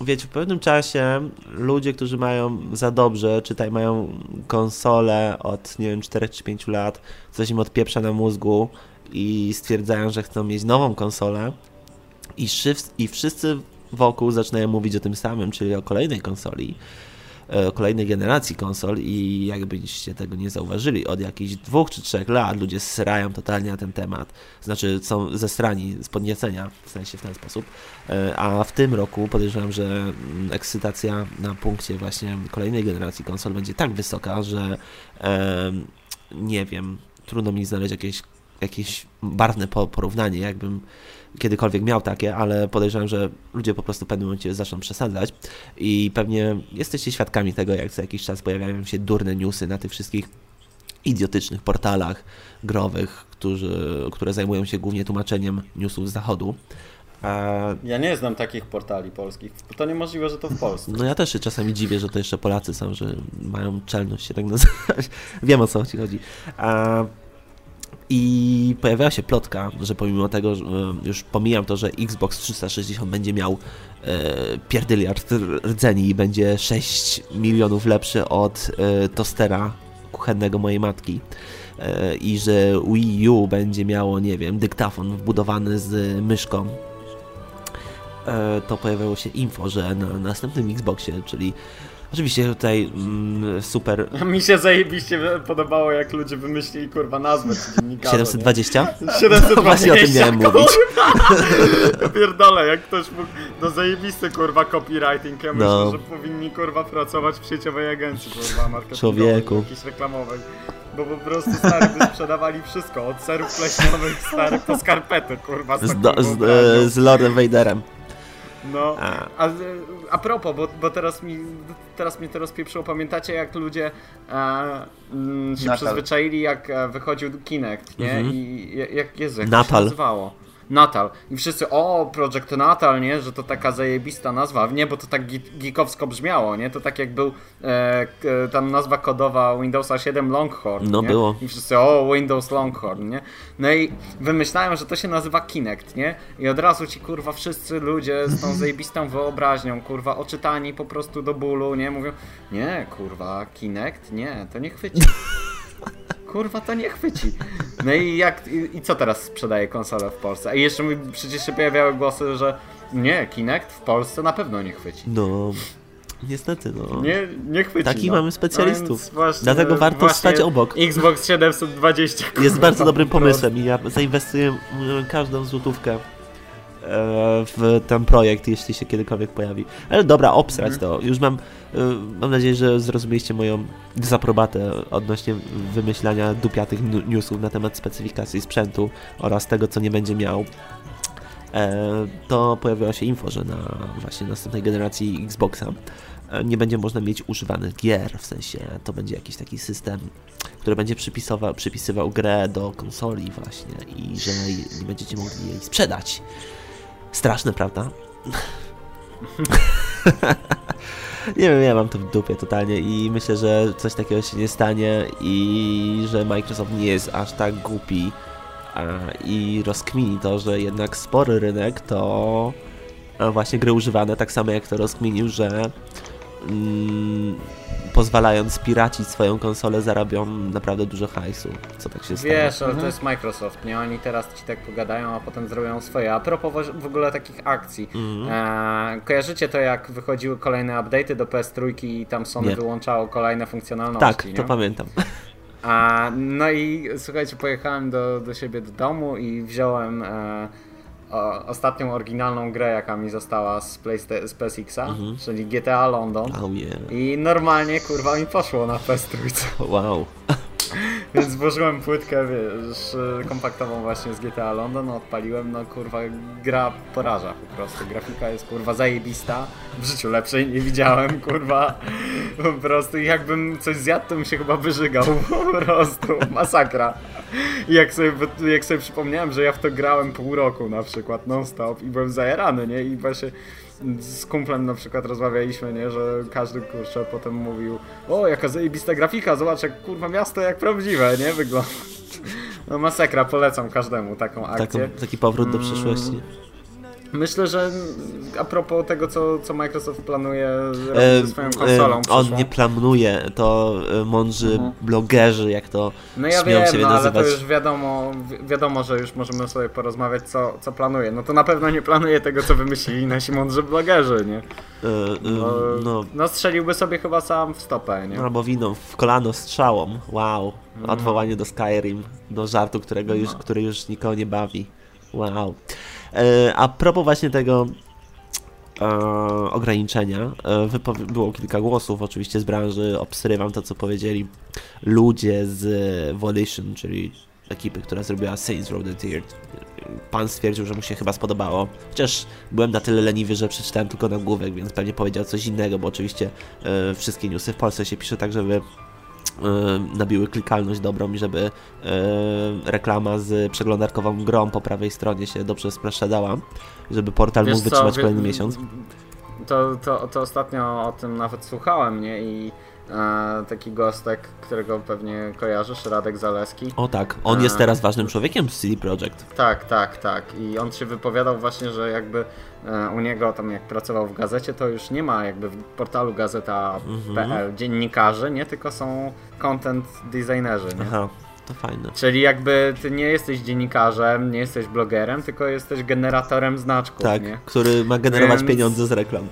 wiecie, w pewnym czasie ludzie, którzy mają za dobrze, czytaj, mają konsolę od, nie wiem, 4 czy 5 lat, coś im odpieprza na mózgu i stwierdzają, że chcą mieć nową konsolę i, i wszyscy wokół zaczynają mówić o tym samym, czyli o kolejnej konsoli, E, kolejnej generacji konsol i jakbyście tego nie zauważyli, od jakichś dwóch czy trzech lat ludzie srają totalnie na ten temat, znaczy są zestrani z podniecenia, w sensie w ten sposób, e, a w tym roku podejrzewam, że mm, ekscytacja na punkcie właśnie kolejnej generacji konsol będzie tak wysoka, że nie wiem, trudno mi znaleźć jakieś, jakieś barwne porównanie, jakbym kiedykolwiek miał takie, ale podejrzewam, że ludzie po prostu w pewnym momencie zaczną przesadzać i pewnie jesteście świadkami tego, jak co jakiś czas pojawiają się durne newsy na tych wszystkich idiotycznych portalach growych, którzy, które zajmują się głównie tłumaczeniem newsów z zachodu. Ja nie znam takich portali polskich. To niemożliwe, że to w Polsce. No ja też się czasami dziwię, że to jeszcze Polacy są, że mają czelność się tak nazywać. Wiem o co ci chodzi. I pojawiała się plotka, że pomimo tego, że już pomijam to, że Xbox 360 będzie miał e, pierdyliard rdzeni i będzie 6 milionów lepszy od e, tostera kuchennego mojej matki e, i że Wii U będzie miało, nie wiem, dyktafon wbudowany z myszką e, to pojawiało się info, że na następnym Xboxie, czyli Oczywiście tutaj mm, super. Mi się zajebiście podobało, jak ludzie wymyślili kurwa nazwę 720? Nie? 720. No właśnie o tym miałem mówić. Pierdolę, jak ktoś mógł. No zajebisty kurwa copywriting. Ja no. myślę, że powinni kurwa pracować w sieciowej agencji kurwa marketingowej. Człowieku. Jakiejś reklamowej. Bo po prostu stary by sprzedawali wszystko. Od serów pleśniowych stary po skarpety kurwa. Z, z, z, z Lordem Vaderem. No, a, a, a propos, bo, bo teraz, mi, teraz mnie to rozpieprzyło. Pamiętacie jak ludzie e, m, się Natal. przyzwyczaili jak e, wychodził Kinect, nie? Mhm. I jak, Jezu, jak Natal. to się nazywało? Natal. I wszyscy, o, Project Natal, nie? Że to taka zajebista nazwa. Nie, bo to tak geekowsko brzmiało, nie? To tak jak był e, tam nazwa kodowa Windowsa 7 Longhorn, No nie? było. I wszyscy, o, Windows Longhorn, nie? No i wymyślają, że to się nazywa Kinect, nie? I od razu ci, kurwa, wszyscy ludzie z tą zajebistą wyobraźnią, kurwa, oczytani po prostu do bólu, nie? Mówią, nie, kurwa, Kinect? Nie, to nie chwyci. kurwa to nie chwyci. No i jak i, i co teraz sprzedaje konsolę w Polsce? A jeszcze mi przecież się pojawiały głosy, że nie, Kinect w Polsce na pewno nie chwyci. No. Niestety, no. Nie, nie chwyci. Takich no. mamy specjalistów. No Dlatego warto stać obok. Xbox 720. Kurwa, Jest bardzo dobrym pomysłem i ja zainwestuję każdą złotówkę w ten projekt, jeśli się kiedykolwiek pojawi. Ale dobra, obsrać mm. to. Już mam, e, mam nadzieję, że zrozumieliście moją dezaprobatę odnośnie wymyślania dupiatych newsów na temat specyfikacji sprzętu oraz tego, co nie będzie miał. E, to pojawiła się info, że na właśnie następnej generacji Xboxa e, nie będzie można mieć używanych gier, w sensie to będzie jakiś taki system, który będzie przypisywał, przypisywał grę do konsoli właśnie i że nie będziecie mogli jej sprzedać. Straszne, prawda? nie wiem, ja mam to w dupie totalnie i myślę, że coś takiego się nie stanie i że Microsoft nie jest aż tak głupi i rozkmini to, że jednak spory rynek to właśnie gry używane, tak samo jak to rozkminił, że mm, pozwalając piracić swoją konsolę, zarabią naprawdę dużo hajsu. Co tak się stało? Wiesz, ale mhm. to jest Microsoft, nie? Oni teraz ci tak pogadają, a potem zrobią swoje. A propos w ogóle takich akcji. Mhm. E, kojarzycie to, jak wychodziły kolejne update'y do PS3 i tam Sony nie. wyłączało kolejne funkcjonalności, Tak, nie? to pamiętam. A, no i słuchajcie, pojechałem do, do siebie do domu i wziąłem... E, o, ostatnią oryginalną grę, jaka mi została z, Playsta- z PSX-a, mhm. czyli GTA London. Oh yeah. I normalnie, kurwa, mi poszło na PS3. Wow. Więc włożyłem płytkę, wiesz, kompaktową właśnie z GTA London, odpaliłem, no kurwa, gra poraża po prostu. Grafika jest kurwa zajebista. W życiu lepszej nie widziałem, kurwa. Po prostu jakbym coś zjadł, to bym się chyba wyżygał. Po prostu. Masakra. I jak sobie, jak sobie przypomniałem, że ja w to grałem pół roku na przykład non-stop i byłem zajarany, nie? I właśnie z kumplem na przykład rozmawialiśmy, nie, że każdy kurczę potem mówił o jaka zajebista grafika, zobacz jak kurwa miasto jak prawdziwe, nie, wygląda. No masakra, polecam każdemu taką akcję. Taką, taki powrót do mm. Myślę, że a propos tego, co, co Microsoft planuje robić ze swoją konsolą. E, on nie planuje, to e, mądrzy mhm. blogerzy, jak to No ja wiem, no, ale to już wiadomo, wiadomo, że już możemy sobie porozmawiać, co, co planuje. No to na pewno nie planuje tego, co wymyślili nasi mądrzy blogerzy, nie? no, no, no strzeliłby sobie chyba sam w stopę, nie? Albo winą w kolano strzałą. Wow. No. Odwołanie do Skyrim, do żartu, którego już, no. który już nikogo nie bawi. Wow. E, a propos właśnie tego e, ograniczenia, e, było kilka głosów oczywiście z branży, obsrywam to co powiedzieli ludzie z Volition, czyli ekipy, która zrobiła Saints Row the Third. Pan stwierdził, że mu się chyba spodobało, chociaż byłem na tyle leniwy, że przeczytałem tylko nagłówek, więc pewnie powiedział coś innego, bo oczywiście e, wszystkie newsy w Polsce się pisze tak, żeby E, nabiły klikalność dobrą i żeby e, reklama z przeglądarkową grą po prawej stronie się dobrze sprzedała, żeby portal Wiesz mógł wytrzymać kolejny miesiąc. To, to, to ostatnio o tym nawet słuchałem, nie? I e, taki gostek, którego pewnie kojarzysz, Radek Zaleski. O tak, on jest teraz ważnym człowiekiem w CD Projekt. Tak, tak, tak. I on się wypowiadał właśnie, że jakby E, u niego tam jak pracował w gazecie, to już nie ma jakby w portalu gazeta.pl mhm. dziennikarzy, nie, tylko są content designerzy, nie? Aha. To fajne. Czyli jakby ty nie jesteś dziennikarzem, nie jesteś blogerem, tylko jesteś generatorem znaczków, tak, nie? który ma generować więc... pieniądze z reklam.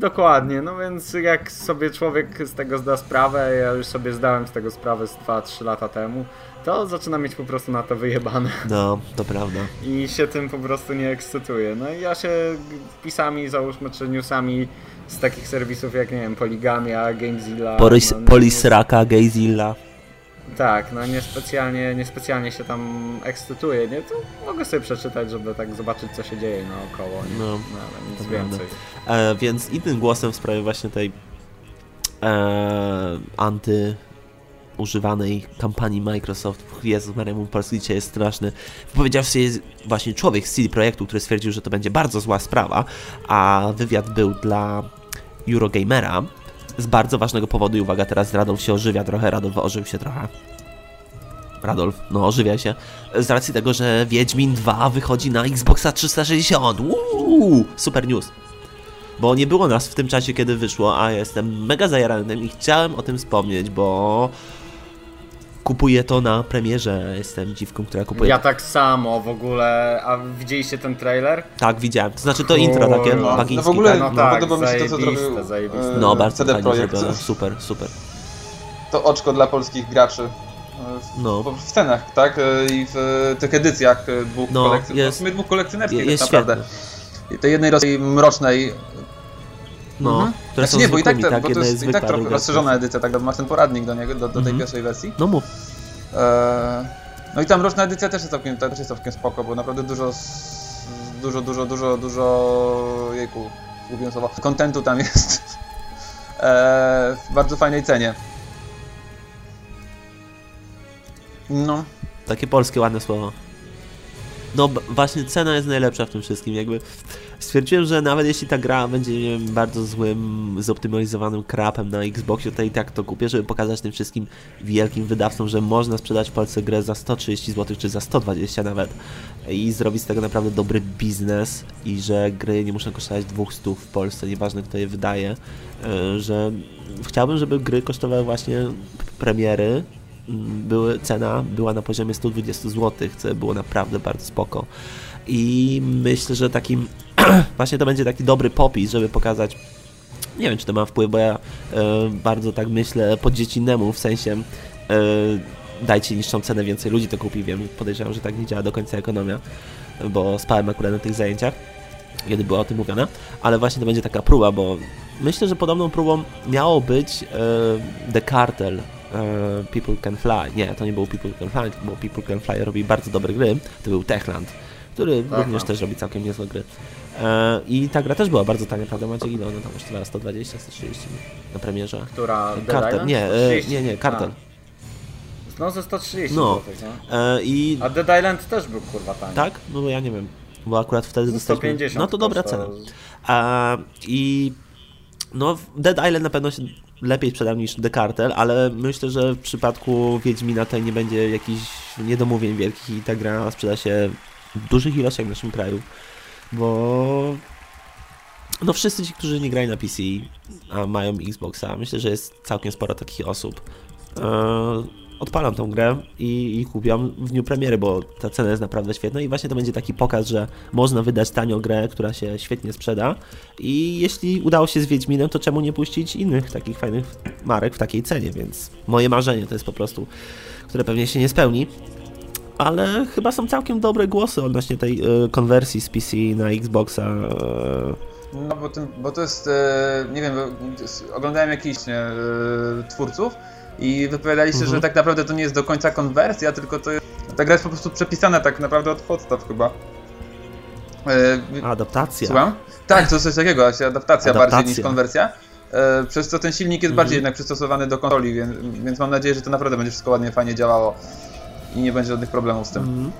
Dokładnie, no więc jak sobie człowiek z tego zda sprawę, ja już sobie zdałem z tego sprawę z 2-3 lata temu, to zaczyna mieć po prostu na to wyjebane. No, to prawda. I się tym po prostu nie ekscytuje. No i ja się pisami, załóżmy, czy newsami z takich serwisów jak, nie wiem, Poligamia, Gamezilla... Polis, no, Polisraka, Gayzilla. Tak, no niespecjalnie, niespecjalnie się tam ekscytuję, nie? To mogę sobie przeczytać, żeby tak zobaczyć, co się dzieje naokoło, nie? No, no ale nic więcej. E, więc innym głosem w sprawie właśnie tej e, anty używanej kampanii Microsoft. Jezus Maria, mój polski dzisiaj jest straszny. Powiedział sobie właśnie człowiek z CD Projektu, który stwierdził, że to będzie bardzo zła sprawa, a wywiad był dla Eurogamera z bardzo ważnego powodu i uwaga, teraz Radolf się ożywia trochę, Radolf ożył się trochę. Radolf, no ożywia się. Z racji tego, że Wiedźmin 2 wychodzi na Xboxa 360. Uuu, super news. Bo nie było nas w tym czasie, kiedy wyszło, a jestem mega zajarany i chciałem o tym wspomnieć, bo kupuję to na premierze. Jestem dziwką, która kupuje. Ja tak samo w ogóle. A widzieliście ten trailer? Tak, widziałem. To znaczy to intro takie no, no w ogóle tak? no, tak, podoba mi się to, co zrobił No, bardzo CD fajnie zrobione. Super, super. To oczko dla polskich graczy. No. W scenach, tak? I w tych edycjach dwóch no, kolekcji. Jest, w sumie dwóch kolekcjonerskich jest tak naprawdę. I tej jednej Rosji mrocznej no, mhm. które znaczy, są nie, bo i tak, tak, bo to jest, i tak trochę rozszerzona edycja, tak, masz ten poradnik do niego, do, do tej mhm. pierwszej wersji. No mów. E, no i tam roczna edycja też jest całkiem, też jest całkiem spoko, bo naprawdę dużo, dużo, dużo, dużo, dużo, jejku, zgubiłem słowo, kontentu tam jest e, w bardzo fajnej cenie. No. Takie polskie ładne słowo. No właśnie cena jest najlepsza w tym wszystkim, jakby stwierdziłem, że nawet jeśli ta gra będzie nie wiem, bardzo złym, zoptymalizowanym krapem na Xboxie, to i tak to kupię, żeby pokazać tym wszystkim wielkim wydawcom, że można sprzedać w Polsce grę za 130 zł, czy za 120 nawet i zrobić z tego naprawdę dobry biznes i że gry nie muszą kosztować 200 w Polsce, nieważne kto je wydaje, e, że chciałbym, żeby gry kosztowały właśnie premiery były, cena była na poziomie 120 zł, co było naprawdę bardzo spoko. I myślę, że takim właśnie to będzie taki dobry popis, żeby pokazać nie wiem, czy to ma wpływ, bo ja e, bardzo tak myślę po dziecinemu, w sensie e, dajcie niższą cenę, więcej ludzi to kupi, wiem, podejrzewam, że tak nie działa do końca ekonomia, bo spałem akurat na tych zajęciach, kiedy była o tym mówione, ale właśnie to będzie taka próba, bo myślę, że podobną próbą miało być e, The Cartel, People Can Fly. Nie, to nie był People Can Fly, bo People Can Fly robi bardzo dobre gry. To był Techland, który Aha. również też robi całkiem niezłe gry. E, I ta gra też była bardzo tania, prawda Macie? Ile ona tam kosztowała? 120, 130 na premierze? Która? Cartel, nie, e, nie, nie, Cartel. No ze 130 no. Złotych, no. I... A Dead Island też był kurwa tani. Tak? No bo ja nie wiem, bo akurat wtedy dostaliśmy... No to dobra cena. A, I no Dead Island na pewno się lepiej sprzedał niż The Cartel, ale myślę, że w przypadku Wiedźmina tutaj nie będzie jakichś niedomówień wielkich i ta gra sprzeda się w dużych ilościach w naszym kraju. bo no wszyscy ci, którzy nie grają na PC, a mają Xboxa, myślę, że jest całkiem sporo takich osób. Odpalam tą grę i, i kupiam w dniu premiery, bo ta cena jest naprawdę świetna i właśnie to będzie taki pokaz, że można wydać tanio grę, która się świetnie sprzeda i jeśli udało się z Wiedźminem, to czemu nie puścić innych takich fajnych marek w takiej cenie, więc moje marzenie to jest po prostu, które pewnie się nie spełni, ale chyba są całkiem dobre głosy odnośnie tej y, konwersji z PC na Xboxa. Y. No bo, ten, bo to jest, e, nie wiem, oglądałem jakichś nie, twórców i wypowiadali się, mhm. że tak naprawdę to nie jest do końca konwersja, tylko to jest, ta gra jest po prostu przepisana tak naprawdę od podstaw chyba. E, adaptacja. Słucham? Tak, to coś takiego, adaptacja, adaptacja. bardziej niż konwersja. E, przez co ten silnik jest mhm. bardziej jednak przystosowany do konsoli, więc, więc mam nadzieję, że to naprawdę będzie wszystko ładnie, fajnie działało i nie będzie żadnych problemów z tym. Mhm.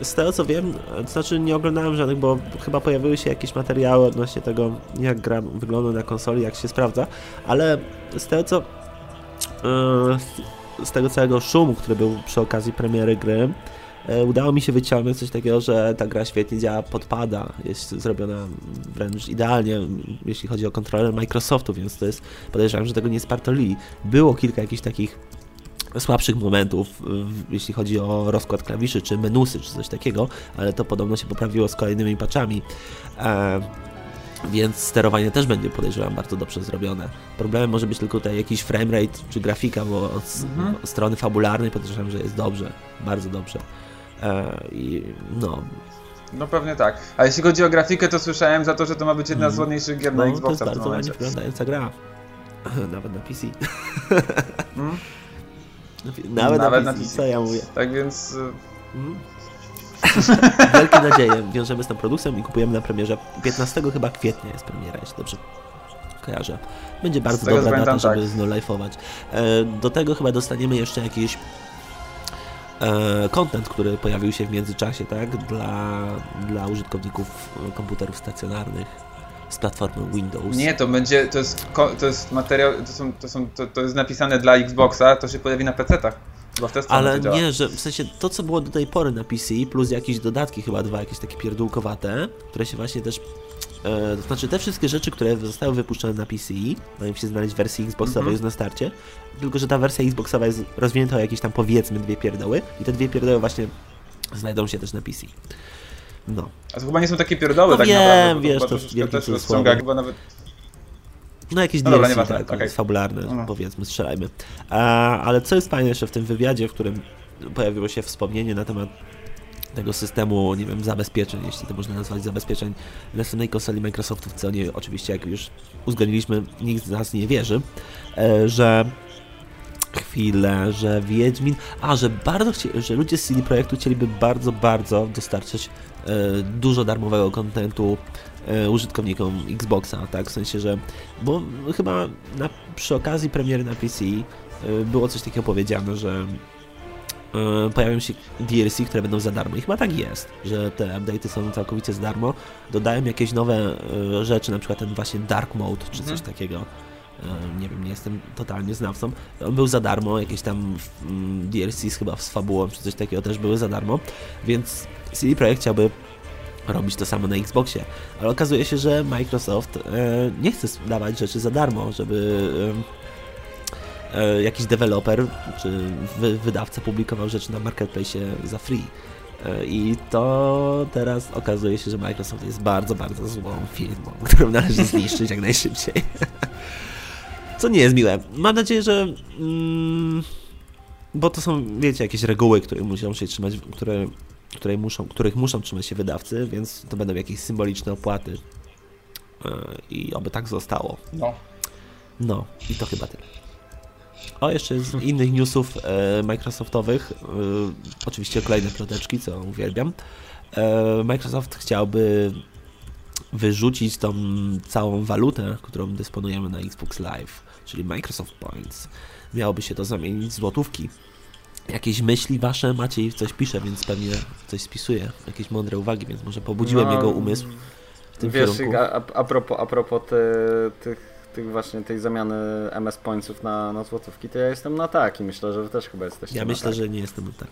E, z tego co wiem, to znaczy nie oglądałem żadnych, bo chyba pojawiły się jakieś materiały odnośnie tego, jak gra wygląda na konsoli, jak się sprawdza, ale z tego co z tego całego szumu, który był przy okazji premiery gry, e, udało mi się wyciągnąć coś takiego, że ta gra świetnie działa, podpada, jest zrobiona wręcz idealnie, jeśli chodzi o kontroler Microsoftu, więc to jest, podejrzewam, że tego nie spartolili. Było kilka jakichś takich słabszych momentów, jeśli chodzi o rozkład klawiszy, czy menusy, czy coś takiego, ale to podobno się poprawiło z kolejnymi patchami. Więc sterowanie też będzie podejrzewam bardzo dobrze zrobione. Problemem może być tylko tutaj jakiś framerate czy grafika, bo od, mhm. strony fabularnej podejrzewam, że jest dobrze, bardzo dobrze. E, I no. No pewnie tak. A jeśli chodzi o grafikę, to słyszałem za to, że to ma być jedna z mhm. ładniejszych gier no, na Xboxa to jest bardzo ładnie wyglądająca gra. Nawet na PC. Hmm? Nawet, Nawet na, PC, na PC, co ja mówię. Tak więc... Hmm? Wielkie nadzieje wiążemy z tą produkcją i kupujemy na premierze. 15 chyba kwietnia jest premiera, jeśli dobrze kojarzę. Będzie bardzo dobra data, żeby tak. znolajfować. E, do tego chyba dostaniemy jeszcze jakiś e, content, który pojawił się w międzyczasie, tak? Dla, dla użytkowników komputerów stacjonarnych z platformy Windows. Nie, to będzie, to jest, to jest materiał, to, są, to, są, to, to jest napisane dla Xboxa, to się pojawi na PC-tach. Ale nie, że w sensie to, co było do tej pory na PC, plus jakieś dodatki, chyba dwa, jakieś takie pierdółkowate, które się właśnie też. E, to znaczy, te wszystkie rzeczy, które zostały wypuszczone na PC, mają się znaleźć w wersji Xboxowej mm -hmm. już na starcie, tylko że ta wersja Xboxowa jest rozwinięta o jakieś tam powiedzmy dwie pierdoły, i te dwie pierdoły właśnie znajdą się też na PC. No. A to chyba nie są takie pierdoły, no tak wiem, naprawdę. Wiesz, to, to też rozciąga, chyba nawet no jakieś no DLC, dobra, tak, okay. fabularne, no. powiedzmy, strzelajmy. A, ale co jest fajne jeszcze w tym wywiadzie, w którym pojawiło się wspomnienie na temat tego systemu, nie wiem, zabezpieczeń, jeśli to można nazwać zabezpieczeń następnej konsoli Microsoftu, w co nie, oczywiście, jak już uzgodniliśmy, nikt z nas nie wierzy, e, że chwilę, że Wiedźmin, a, że bardzo chci, że ludzie z CD Projektu chcieliby bardzo, bardzo dostarczyć e, dużo darmowego kontentu E, użytkownikom Xboxa, tak, w sensie, że, bo chyba na, przy okazji premiery na PC e, było coś takiego powiedziane, że e, pojawią się DLC, które będą za darmo. I chyba tak jest, że te update'y są całkowicie za darmo. Dodają jakieś nowe rzeczy, na przykład ten właśnie Dark Mode, czy coś mhm. takiego. Nie wiem, nie jestem totalnie znawcą. On był za darmo, jakieś tam mm, DLC chyba z fabułą, czy coś takiego też były za darmo, więc CD Projekt chciałby robić to samo na Xboxie. Ale okazuje się, że Microsoft e, nie chce dawać rzeczy za darmo, żeby e, e, jakiś deweloper czy wydawca publikował rzeczy na marketplace za free. I to teraz okazuje się, że Microsoft jest bardzo, bardzo złą firmą, którą należy zniszczyć jak najszybciej. Co nie jest miłe. Mam nadzieję, że. Mm, bo to są, wiecie, jakieś reguły, które muszą się trzymać, które której muszą, których muszą trzymać się wydawcy, więc to będą jakieś symboliczne opłaty. E, I oby tak zostało. No. No, i to chyba tyle. O, jeszcze z innych newsów e, Microsoftowych, e, oczywiście kolejne ploteczki, co uwielbiam. E, Microsoft chciałby wyrzucić tą całą walutę, którą dysponujemy na Xbox Live, czyli Microsoft Points. Miałoby się to zamienić w złotówki jakieś myśli wasze, Maciej coś pisze, więc pewnie coś spisuje, jakieś mądre uwagi, więc może pobudziłem no, jego umysł w tym wiesz, kierunku. A, a propos, a propos ty, tych, tych właśnie tej zamiany MS Pointsów na, na złotówki, to ja jestem na tak i myślę, że wy też chyba jesteście Ja myślę, tak. że nie jestem na tak.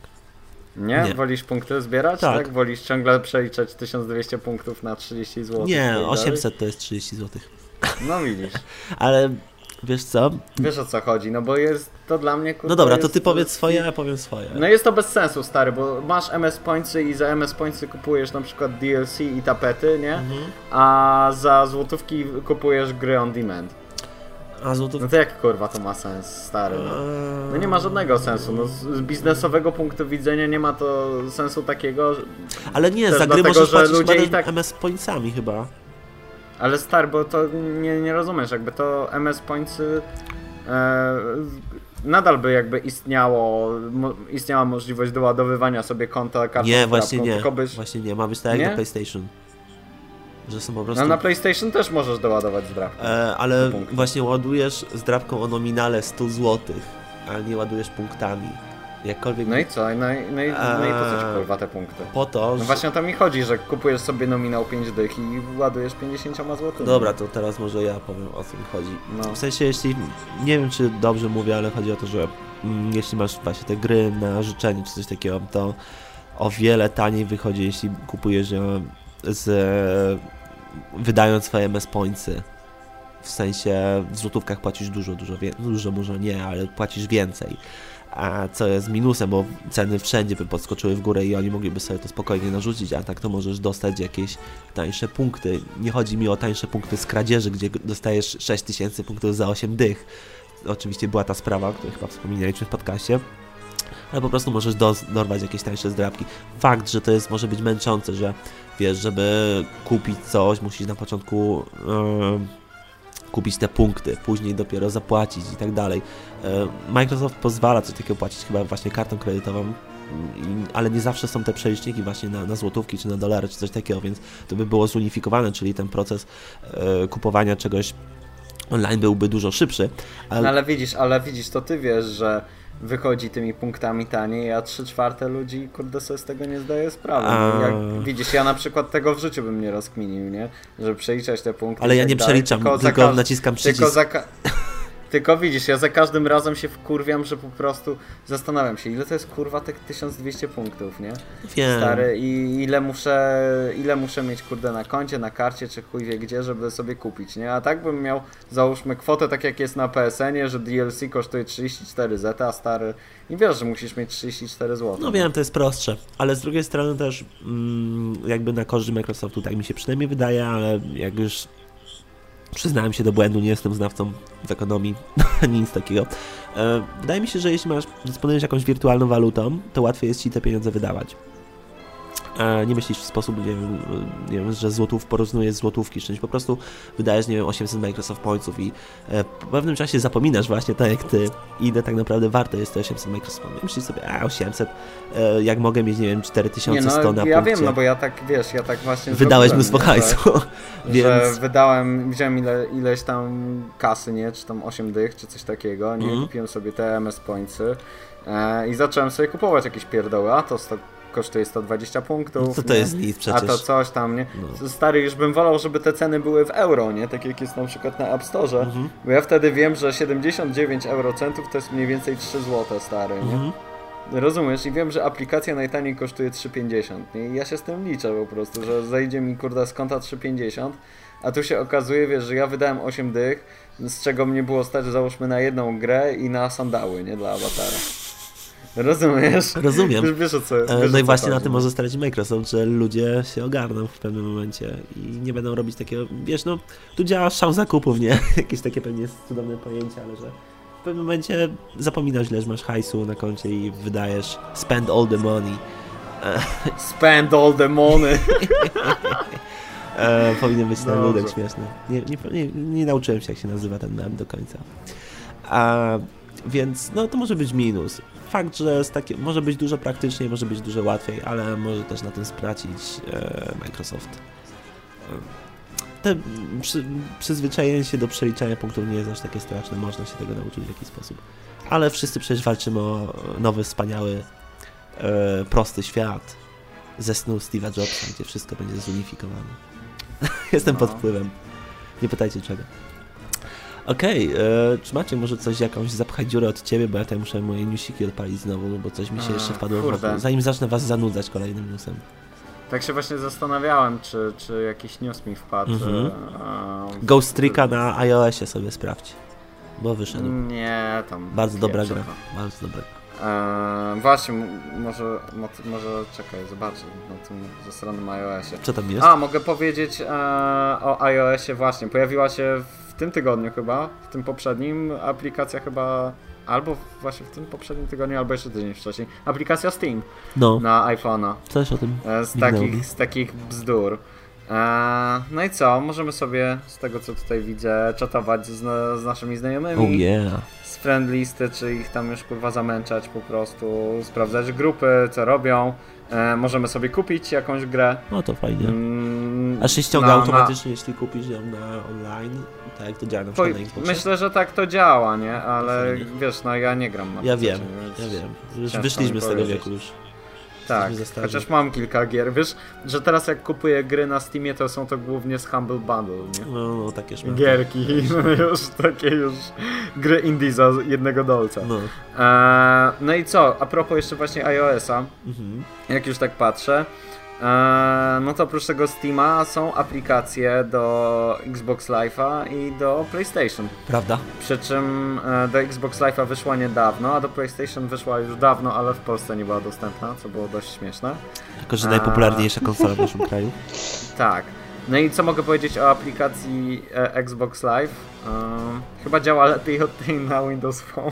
Nie? Nie. Wolisz punkty zbierać? Tak. Tak. Wolisz ciągle przeliczać 1200 punktów na 30 zł? Nie, 800 to jest 30 zł. No widzisz. Ale wiesz co? Wiesz o co chodzi, no bo jest to dla mnie kurde, No dobra, to jest- ty powiedz swoje, a ja powiem swoje. No jest to bez sensu, stary, bo masz MS Pointsy i za MS Pointsy kupujesz na przykład DLC i tapety, nie? Mhm. A za złotówki kupujesz gry on demand. A złotów... No to jak kurwa to ma sens, stary? No, no nie ma żadnego sensu. No, z, biznesowego punktu widzenia nie ma to sensu takiego. Ale nie, za gry dlatego, możesz że płacić ludzie i tak- MS pointsami chyba. Ale stary, bo to nie, nie rozumiesz, jakby to MS Pointsy e, nadal by jakby istniało, mo, istniała możliwość doładowywania sobie konta kartą Nie, właśnie nie. byś... Właśnie nie, ma być tak jak na PlayStation. Że są po prostu... No na PlayStation też możesz doładować zdrabkę. E, ale właśnie ładujesz zdrabką o nominale 100 zł, ale nie ładujesz punktami. Jakkolwiek No i co? No i, no i, no i po co ci Eee, kurwa te punkty? po to, No właśnie o to mi chodzi, że kupujesz sobie nominał 5 dych i ładujesz 50 zł. Dobra, to teraz może ja powiem o co mi chodzi. No. W sensie, jeśli, nie wiem czy dobrze mówię, ale chodzi o to, że mm, jeśli masz właśnie te gry na życzenie czy coś takiego, to o wiele taniej wychodzi, jeśli kupujesz ją z, wydając swoje MS Pointsy. W sensie w złotówkach płacisz dużo, dużo, dużo może nie, ale płacisz więcej. A co jest minusem, bo ceny wszędzie by podskoczyły w górę i oni mogliby sobie to spokojnie narzucić, a tak to możesz dostać jakieś tańsze punkty. Nie chodzi mi o tańsze punkty z kradzieży, gdzie dostajesz 6000 punktów za 8 dych. Oczywiście była ta sprawa, o której chyba wspominaliśmy w podcaście. Ale po prostu możesz dorwać jakieś tańsze zdrabki. Fakt, że to jest może być męczące, że wiesz, żeby kupić coś, musisz na początku em, kupić te punkty, później dopiero zapłacić i tak dalej. E, Microsoft pozwala coś takiego płacić chyba właśnie kartą kredytową, mm, ale nie zawsze są te przeliczniki właśnie na, na złotówki czy na dolary czy coś takiego, więc to by było zunifikowane, czyli ten proces e, kupowania czegoś online byłby dużo szybszy. No Ale, ale widzisz, ale widzisz, to ty wiesz, że wychodzi tymi punktami taniej, a 3 czwarte ludzi kurde sobie z tego nie zdaje sprawy. A- Jak, widzisz, ja na przykład tego w życiu bym nie rozkminił, nie? Żeby przeliczać te punkty. ale ja tak nie dalej, przeliczam, za tylko każ- naciskam Tylko przycisk. za ka- Tylko widzisz, ja za każdym razem się wkurwiam, że po prostu zastanawiam się, ile to jest kurwa tych 1200 punktów, nie? Wiem. Stary, i ile muszę, ile muszę mieć kurde na koncie, na karcie, czy chuj wie gdzie, żeby sobie kupić, nie? A tak bym miał, załóżmy kwotę tak jak jest na PSN-ie, że DLC kosztuje 34 zeta, stary, i wiesz, że musisz mieć 34 zł. No wiem, to jest prostsze, ale z drugiej strony też mm, jakby na korzyść Microsoftu, tak mi się przynajmniej wydaje, ale jak już przyznałem się do błędu, nie jestem znawcą w ekonomii, ani nic takiego. E, wydaje mi się, że jeśli masz, dysponujesz jakąś wirtualną walutą, to łatwiej jest ci te pieniądze wydawać. E, nie myślisz w sposób, nie wiem, e, nie wiem, że złotów złotówki z czymś, po prostu wydajesz, nie wiem, 800 Microsoft Pointsów i e, po pewnym czasie zapominasz właśnie tak jak ty, ile tak naprawdę warte jest te 800 Microsoft Pointsów. Myślisz sobie, a 800, e, jak mogę mieć, nie wiem, nie, 4100 no, na ja punkcie. wiem, no bo ja tak, wiesz, ja tak właśnie Wydałeś mnóstwo nie? hajsu, więc... wydałem, wziąłem ile, ileś tam kasy, nie? Czy tam 8 dych, czy coś takiego, nie? Mhm. Kupiłem sobie te MS Pointsy e, i zacząłem sobie kupować jakieś pierdoły, a to sto, kosztuje 120 punktów, No to to jest nic A przecież. to coś tam, nie? No. Stary, już bym wolał, żeby te ceny były w euro, nie? Tak jak jest na przykład na App Store, Mhm. bo ja wtedy wiem, że 79 eurocentów to jest mniej więcej 3 zł, stary, nie? Mhm. Rozumiesz? I wiem, że aplikacja najtaniej kosztuje 3,50. nie? I ja się z tym liczę po prostu, że zejdzie mi kurde z konta 3,50, a tu się okazuje, wiesz, że ja wydałem 8 dych, z czego mnie było stać załóżmy na jedną grę i na sandały, nie dla awatara. Rozumiesz? Rozumiem. Wiesz, wiesz co, wiesz, E, o No i właśnie na tym może stracić Microsoft, że ludzie się ogarną w pewnym momencie i nie będą robić takiego, wiesz, no, tu działa szał zakupów, nie? Jakieś takie pewnie cudowne pojęcie, ale że w pewnym momencie zapominasz, ile masz hajsu na koncie i wydajesz spend all the money. Spend all the money. E, powinien być ten ludek śmieszny. Nie, nie, nie, nie nauczyłem się, jak się nazywa ten mem do końca. A, więc no to może być minus. Fakt, że jest takie, może być dużo praktyczniej, może być dużo łatwiej, ale może też na tym stracić e, Microsoft. E, Te przy, przyzwyczajenie się do przeliczania punktów nie jest aż takie straszne, można się tego nauczyć w jakiś sposób. Ale wszyscy przecież walczymy o nowy, wspaniały, e, prosty świat ze snu Steve'a Jobsa, gdzie wszystko będzie zunifikowane. Jestem No. pod wpływem. Nie pytajcie czego. Okej, e, czy macie może coś, jakąś zapchać dziurę od ciebie, bo ja tutaj muszę moje newsiki odpalić znowu, bo coś mi się A, jeszcze wpadło w kurde. oko, zanim zacznę was zanudzać kolejnym newsem. Tak się właśnie zastanawiałem, czy, czy jakiś news mi wpadł. Mhm. e, Ghost Tricka na iOSie sobie sprawdź, bo wyszedł. Nie, tam. Bardzo dobra gra, to. bardzo dobra gra. Eee, właśnie, może, mo- może czekaj, zobaczę na tym ze strony iOSie. Co tam jest? A, mogę powiedzieć e, o iOSie właśnie. Pojawiła się w tym tygodniu chyba, w tym poprzednim aplikacja chyba, albo właśnie w tym poprzednim tygodniu, albo jeszcze tydzień wcześniej. Aplikacja Steam No, na iPhone'a. coś o tym. E, Z takich, z takich bzdur. E, no i co? Możemy sobie z tego co tutaj widzę czatować z, z naszymi znajomymi. Oh yeah. Z friend listy, czy ich tam już kurwa zamęczać po prostu, sprawdzać grupy, co robią. E, możemy sobie kupić jakąś grę. No to fajnie. Mm, A się ściąga na- automatycznie, jeśli kupisz ją na online? Tak jak to działa na przykład na Xboxie? myślę, że tak to działa, nie? Ale Fajnie. wiesz, no ja nie gram na Ja wiem, ja wiem. Już wyszliśmy z tego wieku już. Tak, chociaż mam kilka gier. Wiesz, że teraz jak kupuję gry na Steamie, to są to głównie z Humble Bundle, nie? No, no takie szmaty. Gierki, no już takie już gry indie za jednego dolca. No. Eee, no i co, a propos jeszcze właśnie iOS-a, Mhm. jak już tak patrzę, no to oprócz tego Steama są aplikacje do Xbox Live'a i do PlayStation. Prawda? Przy czym e, do Xbox Live'a wyszła niedawno, a do PlayStation wyszła już dawno, ale w Polsce nie była dostępna, co było dość śmieszne. Jako, że A. najpopularniejsza konsola w naszym kraju. Tak. No i co mogę powiedzieć o aplikacji e, Xbox Live? Chyba działa lepiej od tej na Windows Phone.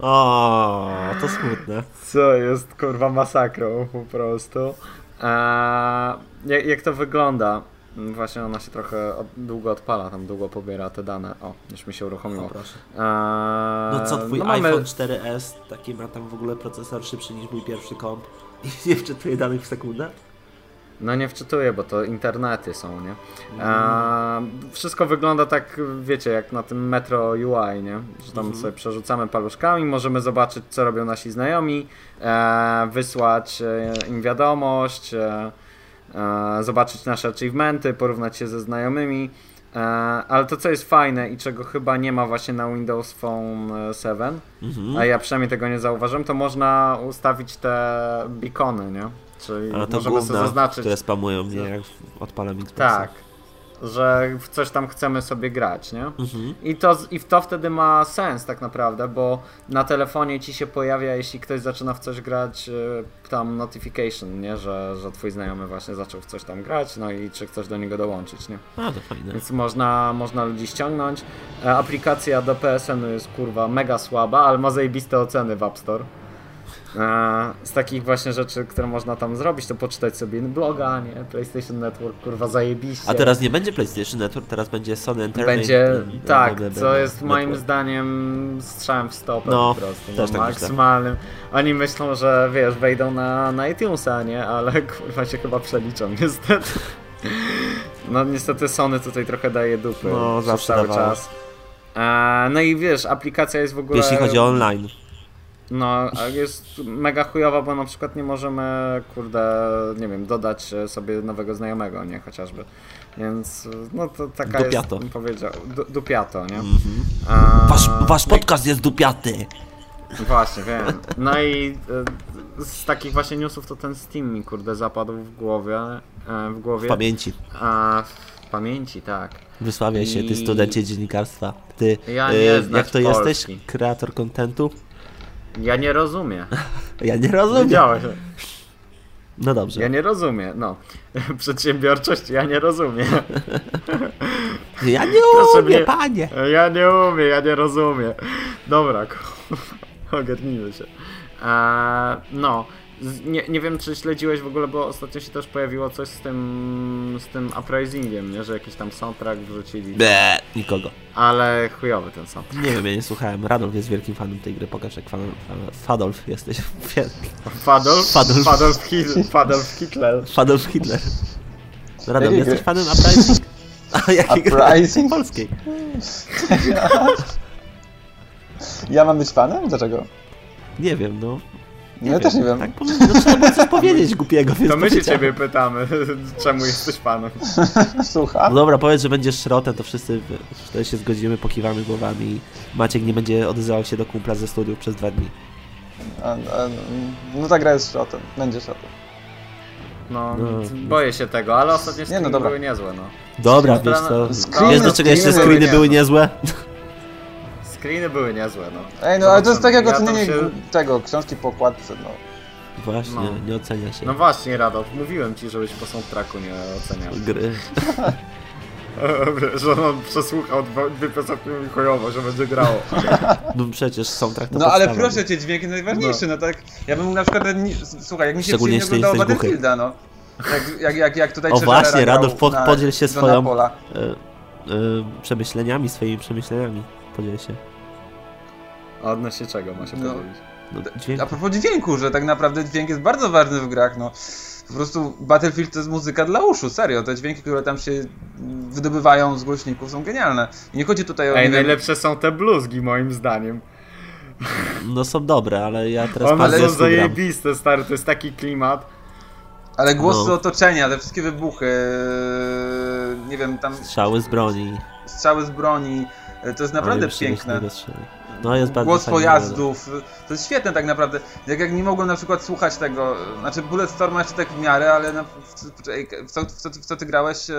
O, to smutne. Co jest kurwa masakrą po prostu. Eee, jak, jak to wygląda? Właśnie ona się trochę od, długo odpala, tam długo pobiera te dane. O, już mi się uruchomiło. O, proszę. Eee, No co, twój no mamy- iPhone 4S taki ma tam w ogóle procesor szybszy niż mój pierwszy komp i nie wczytuje danych w sekundę? No nie wczytuję, bo to internety są, nie? Eee, wszystko wygląda tak, wiecie, jak na tym Metro UI, nie? Że tam Mhm. sobie przerzucamy paluszkami, możemy zobaczyć, co robią nasi znajomi, e, wysłać e, im wiadomość, e, e, zobaczyć nasze achievementy, porównać się ze znajomymi. E, ale to, co jest fajne i czego chyba nie ma właśnie na Windows Phone e, 7, Mhm. a ja przynajmniej tego nie zauważyłem, to można ustawić te beacony, nie? Czyli A to możemy sobie zaznaczyć. które spamują mnie jak odpalam Xboxa. Tak. Że w coś tam chcemy sobie grać, nie? Mhm. I to, I to wtedy ma sens tak naprawdę, bo na telefonie ci się pojawia, jeśli ktoś zaczyna w coś grać, y, tam notification, nie? Że, że twój znajomy właśnie zaczął w coś tam grać, no i czy chcesz do niego dołączyć, nie? A, to fajne. Więc można, można ludzi ściągnąć. E, Aplikacja do PSN jest kurwa mega słaba, ale ma zajebiste oceny w App Store. E, Z takich właśnie rzeczy, które można tam zrobić, to poczytać sobie bloga, nie? PlayStation Network, kurwa zajebiście. A teraz nie będzie PlayStation Network, teraz będzie Sony Entertainment. Będzie, tak, co jest moim Network. zdaniem strzałem w stopę No, po prostu, też no, tak myślę. maksymalnym. Oni myślą, że wiesz, wejdą na, na iTunesa, nie? Ale kurwa się chyba przeliczą, niestety. No niestety Sony tutaj trochę daje dupy No, przez zawsze cały dawało. czas. E, no i wiesz, aplikacja jest w ogóle... Jeśli chodzi o online. No, a jest mega chujowa, bo na przykład nie możemy, kurde, nie wiem, dodać e, sobie nowego znajomego, nie, chociażby. Więc, no to taka Dupiato. jest, powiedział, du, dupiato, nie? Mhm. A, Wasz, wasz no i- podcast jest dupiaty. Właśnie, wiem. No i e, z takich właśnie newsów to ten Steam mi, kurde, zapadł w głowie, e, w W głowie. pamięci. A, w pamięci, tak. Wysławiaj się, ty I- studencie dziennikarstwa. Ty, Ja nie jak to Polski. jesteś? Kreator kontentu? Ja nie rozumiem. Ja nie rozumiem. Wiedziałeś. No dobrze. Ja nie rozumiem, no. Przedsiębiorczość ja nie rozumiem. Ja nie umiem, mnie- panie. Ja nie umiem, ja nie rozumiem. Dobra, ogarnijmy się. Eee, no, nie, nie wiem czy śledziłeś w ogóle, bo ostatnio się też pojawiło coś z tym, z tym uprisingiem, nie? Że jakiś tam soundtrack wrzucili. Be, nikogo. Ale chujowy ten soundtrack. Nie wiem, ja nie słuchałem. Radolf jest wielkim fanem tej gry. Pokaż jak fan, fan, Fadolf jesteś. Fadolf? Fadolf. Fadolf, Hit- Fadolf Hitler. Fadolf Hitler. Radolf, jesteś gry? fanem Uprising? A jakiej gry? Uprising? Polskiej. Ja mam być fanem? Dlaczego? Nie wiem, no. No ja też nie wiem. Tak, po- no, trzeba było coś powiedzieć głupiego, więc To my się ciebie pytamy, czemu jesteś fanem. Słucham? No dobra, powiedz, że będziesz szrotem, to wszyscy wtedy się zgodzimy, pokiwamy głowami. Maciek nie będzie odzywał się do kumpla ze studiów przez dwa dni. A, a, no ta gra jest shotem, będzie shotem. No, No. boję się tego, ale ostatnie Nie, screeny no dobra. były niezłe, no. Dobra, Screeny wiesz co, wiesz do czego jeszcze screeny były niezłe. niezłe? Screeny były niezłe, no. Ej, no ale to jest tak jak Ja ocenienie się- tego, książki po okładce, no. Właśnie, No. nie ocenia się No właśnie, Radolf, mówiłem ci, żebyś po soundtracku nie oceniał. gry. że on przesłuchał dwie piosenki chujowo, że będzie grało. No przecież soundtrack to No ale proszę cię, dźwięk jest najważniejszy, no, tak. Ja bym mógł na przykład, słuchaj, jak mi się Szczególnie przyjemnie oglądało. Battlefielda, no. Jak, jak, jak, jak tutaj O właśnie, pod- na podziel się swoją-. E, e, przemyśleniami, swoimi przemyśleniami. Podziel się. A odnośnie czego ma się No. powiedzieć? No, dźwięk... A propos dźwięku, że tak naprawdę dźwięk jest bardzo ważny w grach, no. Po prostu Battlefield to jest muzyka dla uszu, serio. Te dźwięki, które tam się wydobywają z głośników są genialne. I nie chodzi tutaj o... Ej, najlepsze są te bluzgi moim zdaniem. No są dobre, ale ja teraz One bardzo są gram. zajebiste, stary, to jest taki klimat. Ale głosy No. otoczenia, te wszystkie wybuchy, e, nie wiem, tam Strzały z broni. strzały z broni, e, to jest naprawdę piękne. No jest bardzo Głos pojazdów, to jest świetne tak naprawdę. Jak, jak nie mogłem na przykład słuchać tego, znaczy Bulletstorma jeszcze tak w miarę, ale na, w, co, w, co, w co ty grałeś e,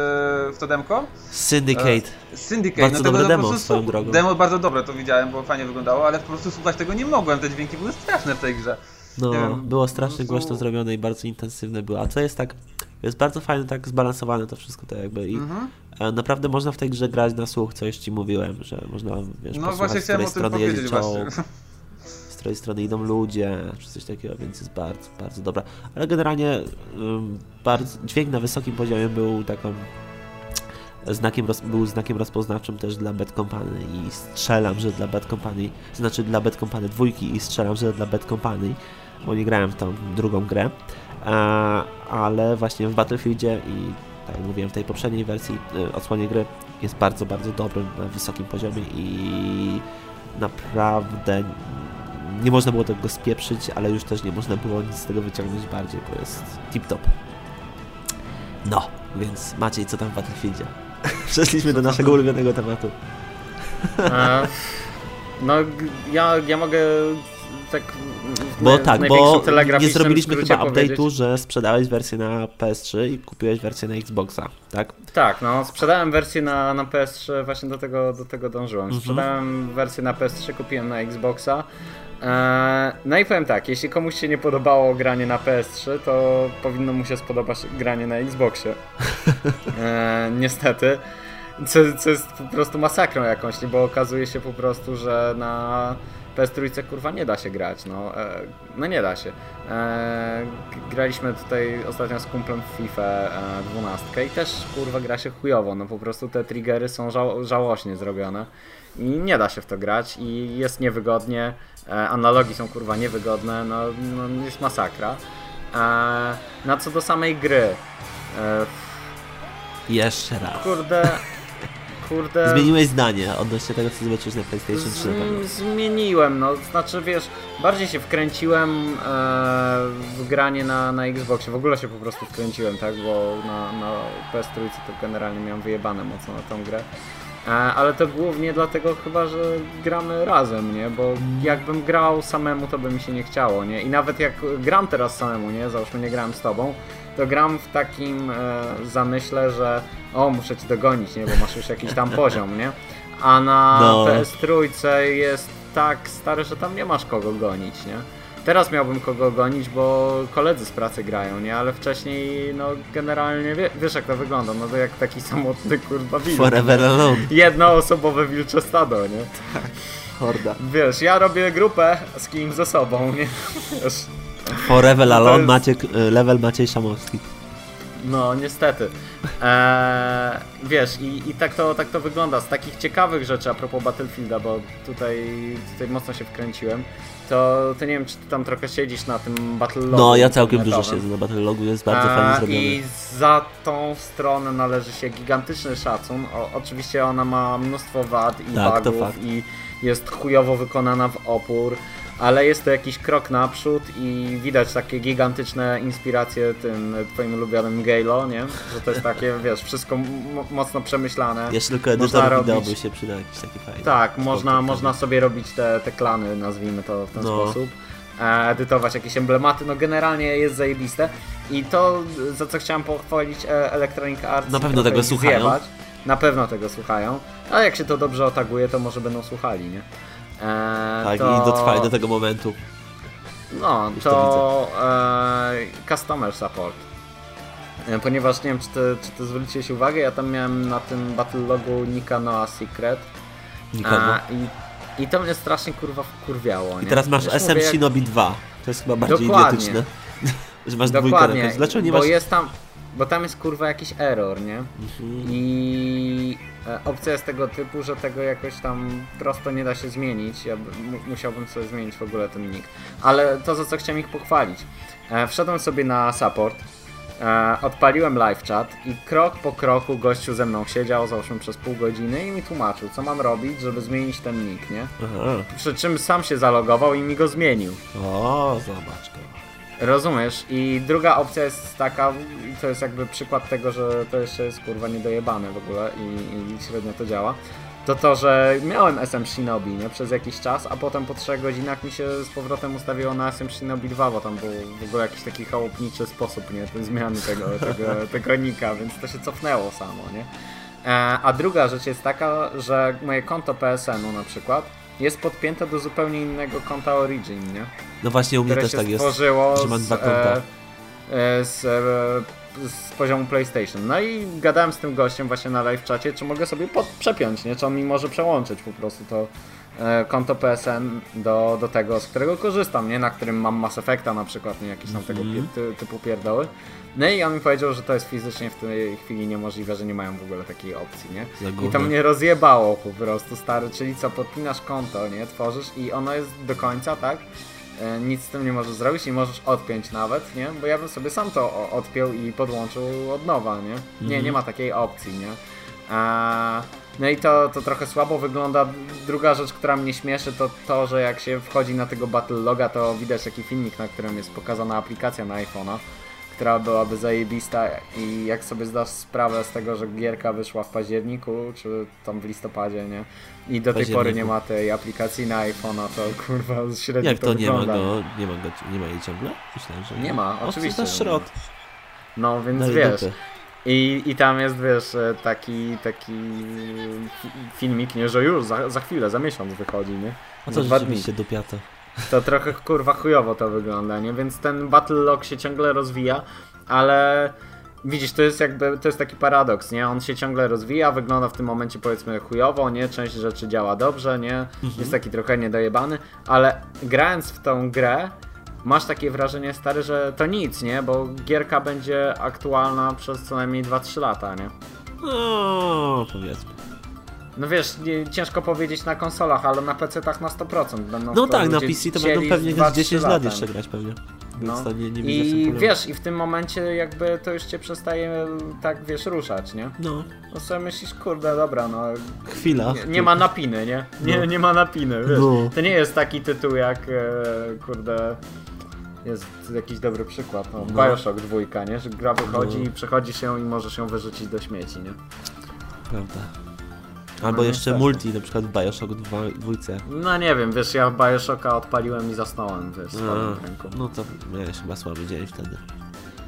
w to demko? Syndicate. Syndicate, Bardzo no dobre po demo, prostu swoją drogą. Demo bardzo dobre, to widziałem, bo fajnie wyglądało, ale po prostu słuchać tego nie mogłem, te dźwięki były straszne w tej grze. No, wiem, było strasznie prostu- głośno zrobione i bardzo intensywne było. A co jest tak, jest bardzo fajnie tak zbalansowane to wszystko to jakby i Mhm. e, naprawdę można w tej grze grać na słuch, co już ci mówiłem, że można, wiesz, No właśnie z której strony jedzie z której strony idą ludzie, czy coś takiego, więc jest bardzo, bardzo dobra. Ale generalnie ym, bardzo, dźwięk na wysokim poziomie był taką znakiem, był znakiem rozpoznawczym też dla Bad Company i strzelam, że dla Bad Company, znaczy dla Bad Company dwójki i strzelam, że dla Bad Company, bo nie grałem w tą drugą grę, ale właśnie w Battlefieldzie i tak jak mówiłem w tej poprzedniej wersji y, odsłonie gry jest bardzo, bardzo dobry na wysokim poziomie i naprawdę nie można było tego spieprzyć, ale już też nie można było nic z tego wyciągnąć bardziej, bo jest tip-top. No, więc Maciej, co tam w Battlefieldzie? Przeszliśmy do naszego ulubionego tematu. E, no, ja, ja mogę tak... w Bo naj- tak, bo nie zrobiliśmy chyba update'u, że sprzedałeś wersję na PS3 i kupiłeś wersję na Xboxa, tak? Tak, no, sprzedałem wersję na, na PS3, właśnie do tego, do tego dążyłem. Mhm. Sprzedałem wersję na PS3, kupiłem na Xboxa. Eee, no i powiem tak, jeśli komuś się nie podobało granie na PS3, to powinno mu się spodobać granie na Xboxie. Eee, niestety. Co, co jest po prostu masakrą jakąś, bo okazuje się po prostu, że na PS3 kurwa nie da się grać, no, e, no nie da się. E, graliśmy tutaj ostatnio z kumplem w FIFA e, 12 i też kurwa gra się chujowo, no po prostu te triggery są żał żałośnie zrobione i nie da się w to grać i jest niewygodnie, e, analogi są kurwa niewygodne, no, no jest masakra. E, na co do samej gry, e, Jeszcze raz. kurde, kurde... Zmieniłeś zdanie odnośnie tego, co zobaczyłeś na PlayStation 3 na pewno. Zmieniłem, no, znaczy wiesz, bardziej się wkręciłem e, w granie na, na Xboxie, w ogóle się po prostu wkręciłem, tak, bo na, na PS3 to generalnie miałem wyjebane mocno na tą grę. Ale to głównie dlatego chyba, że gramy razem, nie? Bo jakbym grał samemu, to by mi się nie chciało, nie? I nawet jak gram teraz samemu, nie? Załóżmy, nie grałem z tobą, to gram w takim e, zamyśle, że o, muszę ci dogonić, nie? Bo masz już jakiś tam poziom, nie? A na No. PS3 jest tak stary, że tam nie masz kogo gonić, nie? Teraz miałbym kogo gonić, bo koledzy z pracy grają, nie? Ale wcześniej, no generalnie, wie, wiesz jak to wygląda, no to jak taki samotny kurwa wilk. Forever Alone. Jednoosobowe wilcze stado, nie? Horda. Wiesz, ja robię grupę z kimś ze sobą, nie? Wiesz, Forever Alone, jest- Maciek, y, level Maciej Szamowski. No niestety. Eee, wiesz, i, i tak, to, tak to wygląda. Z takich ciekawych rzeczy a propos Battlefielda, bo tutaj, tutaj mocno się wkręciłem, to, to nie wiem, czy ty tam trochę siedzisz na tym Battle Logu No, ja całkiem dużo siedzę na Battlelogu, jest bardzo A, fajnie zrobione. I za tą stronę należy się gigantyczny szacun. O, oczywiście ona ma mnóstwo wad i Tak, bugów i jest chujowo wykonana w opór, ale jest to jakiś krok naprzód i widać takie gigantyczne inspiracje tym twoim ulubionym Galo, nie? Że to jest takie, wiesz, wszystko mocno przemyślane. Jeszcze tylko edytor wideo robić- by się przydał jakiś taki fajny. Tak, można, Spoko, można sobie robić te, te klany, nazwijmy to w ten No. sposób. E, edytować jakieś emblematy, no generalnie jest zajebiste. I to, za co chciałem pochwalić e, Electronic Arts. Na pewno tego słuchają. zjebać. Na pewno tego słuchają. A jak się to dobrze otaguje, to może będą słuchali, nie? E, Tak, to... i dotrwali do tego momentu. No, Już to, to e, customer support. E, Ponieważ nie wiem, czy to, czy to zwróciłeś uwagę, ja tam miałem na tym battle logu Nika Noah Secret. Nikogo. I, I to mnie strasznie kurwa wkurwiało. I nie? teraz masz Już SM mówię, jak- Shinobi 2. To jest chyba bardziej Dokładnie. idiotyczne. Że masz dwójkę Dokładnie, na Dlaczego nie bo masz... jest tam, bo tam jest kurwa jakiś error, nie? Mhm. I e, opcja jest tego typu, że tego jakoś tam prosto nie da się zmienić. Ja by, mu, musiałbym sobie zmienić w ogóle ten nick. Ale to za co chciałem ich pochwalić. E, wszedłem sobie na support, e, odpaliłem live chat i krok po kroku gościu ze mną siedział, załóżmy przez pół godziny i mi tłumaczył, co mam robić, żeby zmienić ten nick, nie? Aha. Przy czym sam się zalogował i mi go zmienił. O, zobacz go. Rozumiesz? I druga opcja jest taka, i to jest jakby przykład tego, że to jeszcze jest kurwa niedojebane w ogóle i, i średnio to działa. To to, że miałem SM Shinobi nie, przez jakiś czas, a potem po 3 godzinach mi się z powrotem ustawiło na SM Shinobi 2, bo tam był w ogóle jakiś taki chałupniczy sposób, nie, ten zmiany tego, tego, tego nika, więc to się cofnęło samo, nie. E, a druga rzecz jest taka, że moje konto PSN-u na przykład jest podpięte do zupełnie innego konta Origin, nie? No właśnie u mnie też tak jest. stworzyło że mam z, dwa konta. e, e, z, e, z poziomu PlayStation. No i gadałem z tym gościem właśnie na live czacie, czy mogę sobie pod, przepiąć, nie? Czy on mi może przełączyć po prostu to konto PSN do, do tego, z którego korzystam, nie? Na którym mam Mass Effecta na przykład, nie? Jakieś tam tego Mhm. pi- ty, typu pierdoły. No i on mi powiedział, że to jest fizycznie w tej chwili niemożliwe, że nie mają w ogóle takiej opcji, nie? I to mnie rozjebało po prostu, stary, czyli co, podpinasz konto, nie, tworzysz i ono jest do końca, tak? E, Nic z tym nie możesz zrobić, nie możesz odpiąć nawet, nie? Bo ja bym sobie sam to odpiął i podłączył od nowa, nie? Nie, Mhm. nie ma takiej opcji, nie? A, no i to, to trochę słabo wygląda. Druga rzecz, która mnie śmieszy, to to, że jak się wchodzi na tego Battle Loga, to widać taki filmik, na którym jest pokazana aplikacja na iPhone'a, która byłaby zajebista i jak sobie zdasz sprawę z tego, że gierka wyszła w październiku, czy tam w listopadzie, nie? I do tej pory nie ma tej aplikacji na iPhone'a, to kurwa średnio Jak to, to nie ma go? Nie ma go, nie ma jej ciągle? Myślałem, że Nie ma, O, oczywiście, To szrot. No więc Daj wiesz, dupy. I, I tam jest, wiesz, e, taki, taki fi- filmik, nie, że już za, za chwilę, za miesiąc wychodzi, nie? A to dwa dni. rzeczywiście dupiato. To trochę kurwa chujowo to wygląda, nie? Więc ten Battle Log się ciągle rozwija, ale widzisz, to jest jakby, to jest taki paradoks, nie? On się ciągle rozwija, wygląda w tym momencie powiedzmy chujowo, nie? Część rzeczy działa dobrze, nie? Jest taki trochę niedojebany, ale grając w tą grę, masz takie wrażenie, stary, że to nic, nie? Bo gierka będzie aktualna przez co najmniej 2-3 lata, nie? No, powiedzmy. No wiesz, nie, ciężko powiedzieć na konsolach, ale na PC-tach na 100% będą No tak, na PC to będą pewnie z 2-3 z 10 lat jeszcze grać pewnie. Więc No. to nie, nie I wiesz, i w tym momencie jakby to już cię przestaje tak, wiesz, ruszać, nie? No, No sobie myślisz, kurde, dobra, no chwila. nie, nie ma napiny, nie? Nie, No. nie ma napiny, wiesz. No. To nie jest taki tytuł jak, e, kurde, jest jakiś dobry przykład, no, No. Bioshock dwójka, nie? Że gra wychodzi No. i przechodzi się i możesz ją wyrzucić do śmieci, nie? Prawda. Albo No, jeszcze multi, na przykład w Bioshock 2, dwójce. No nie wiem, wiesz, ja Bioshocka odpaliłem i zasnąłem, wiesz, z w ręku. no to miałeś chyba słaby dzień wtedy.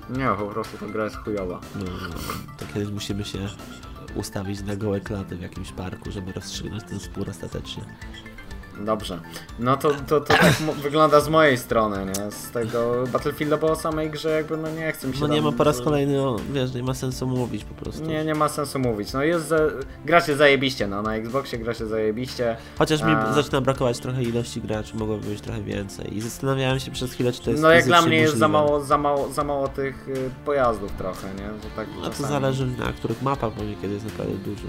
Nie, po prostu ta gra jest chujowa. No, no, to kiedyś musimy się ustawić na gołe klaty w jakimś parku, żeby rozstrzygnąć ten spór ostatecznie. Dobrze. No to, to, to tak wygląda z mojej strony, nie? Z tego Battlefielda, bo o samej grze jakby no nie chcę mi się No nie tam- ma po raz kolejny, no, wiesz, nie ma sensu mówić po prostu. Nie, nie ma sensu mówić. No jest, za... gra się zajebiście, no na Xboxie gra się zajebiście. Chociaż mi A. zaczyna brakować trochę ilości graczy, mogłoby być trochę więcej. I zastanawiałem się przez chwilę, czy to jest No jak dla mnie jest za mało, za mało, za mało tych y, pojazdów trochę, nie? Że tak No to zależy na których mapach, bo niekiedy jest naprawdę dużo.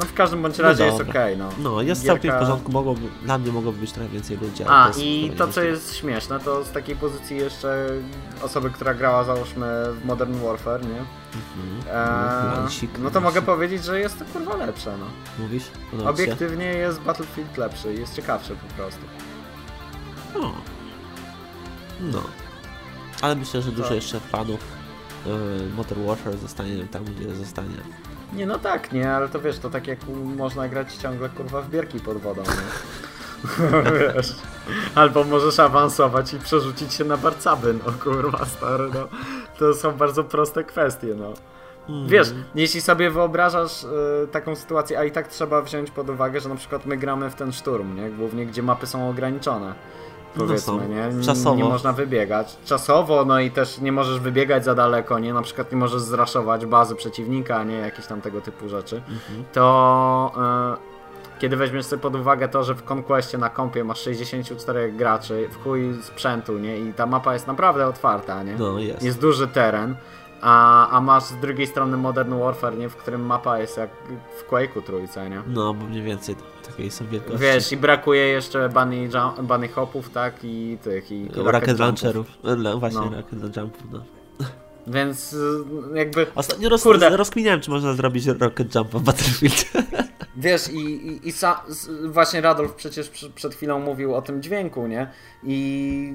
No w każdym bądź razie jest dobra. okej, no. No, jest Gierka- całkiem w porządku, mogłoby, dla mnie mogłoby być trochę więcej ludzi. A, jest i to co jest śmieszne, to z takiej pozycji jeszcze osoby, która grała załóżmy w Modern Warfare, nie? Mhm. Eee, Lansik, no to mogę powiedzieć, że jest to kurwa lepsze, no. Mówisz? Podoba? Obiektywnie jest Battlefield lepszy, jest ciekawszy po prostu. No. No. Ale myślę, że dużo jeszcze fanów y, Modern Warfare zostanie tam, gdzie zostanie. Nie, no tak, nie, ale to wiesz, to tak jak można grać ciągle kurwa w bierki pod wodą, nie? wiesz. Albo możesz awansować i przerzucić się na barcaby, no kurwa stary, no. To są bardzo proste kwestie, no. Wiesz, jeśli sobie wyobrażasz y, taką sytuację, a i tak trzeba wziąć pod uwagę, że na przykład my gramy w ten szturm, nie? Głównie gdzie mapy są ograniczone. No Powiedzmy, są. nie? Czasowo. Nie można wybiegać. Czasowo, no i też nie możesz wybiegać za daleko, nie? Na przykład nie możesz zraszować bazy przeciwnika, nie? Jakieś tam tego typu rzeczy. Mhm. To y, kiedy weźmiesz sobie pod uwagę to, że w Conquestie na kompie masz 64 graczy, w chuj sprzętu, nie? I ta mapa jest naprawdę otwarta, nie? No, jest. jest duży teren, a, a masz z drugiej strony Modern Warfare, nie? w którym mapa jest jak w Quake'u trójce, nie? No, bo mniej więcej są wielkości. Wiesz, i brakuje jeszcze bunny, jump, bunny hopów, tak, i tych, i Rocket, launcherów. No, właśnie, No. rocket jumpów, no. Więc y, jakby, Ostatnio roz, Kurde. rozkminiałem, czy można zrobić rocket jumpa w Battlefield. wiesz, i, i, i sa, właśnie Radolf przecież przed chwilą mówił o tym dźwięku, nie? I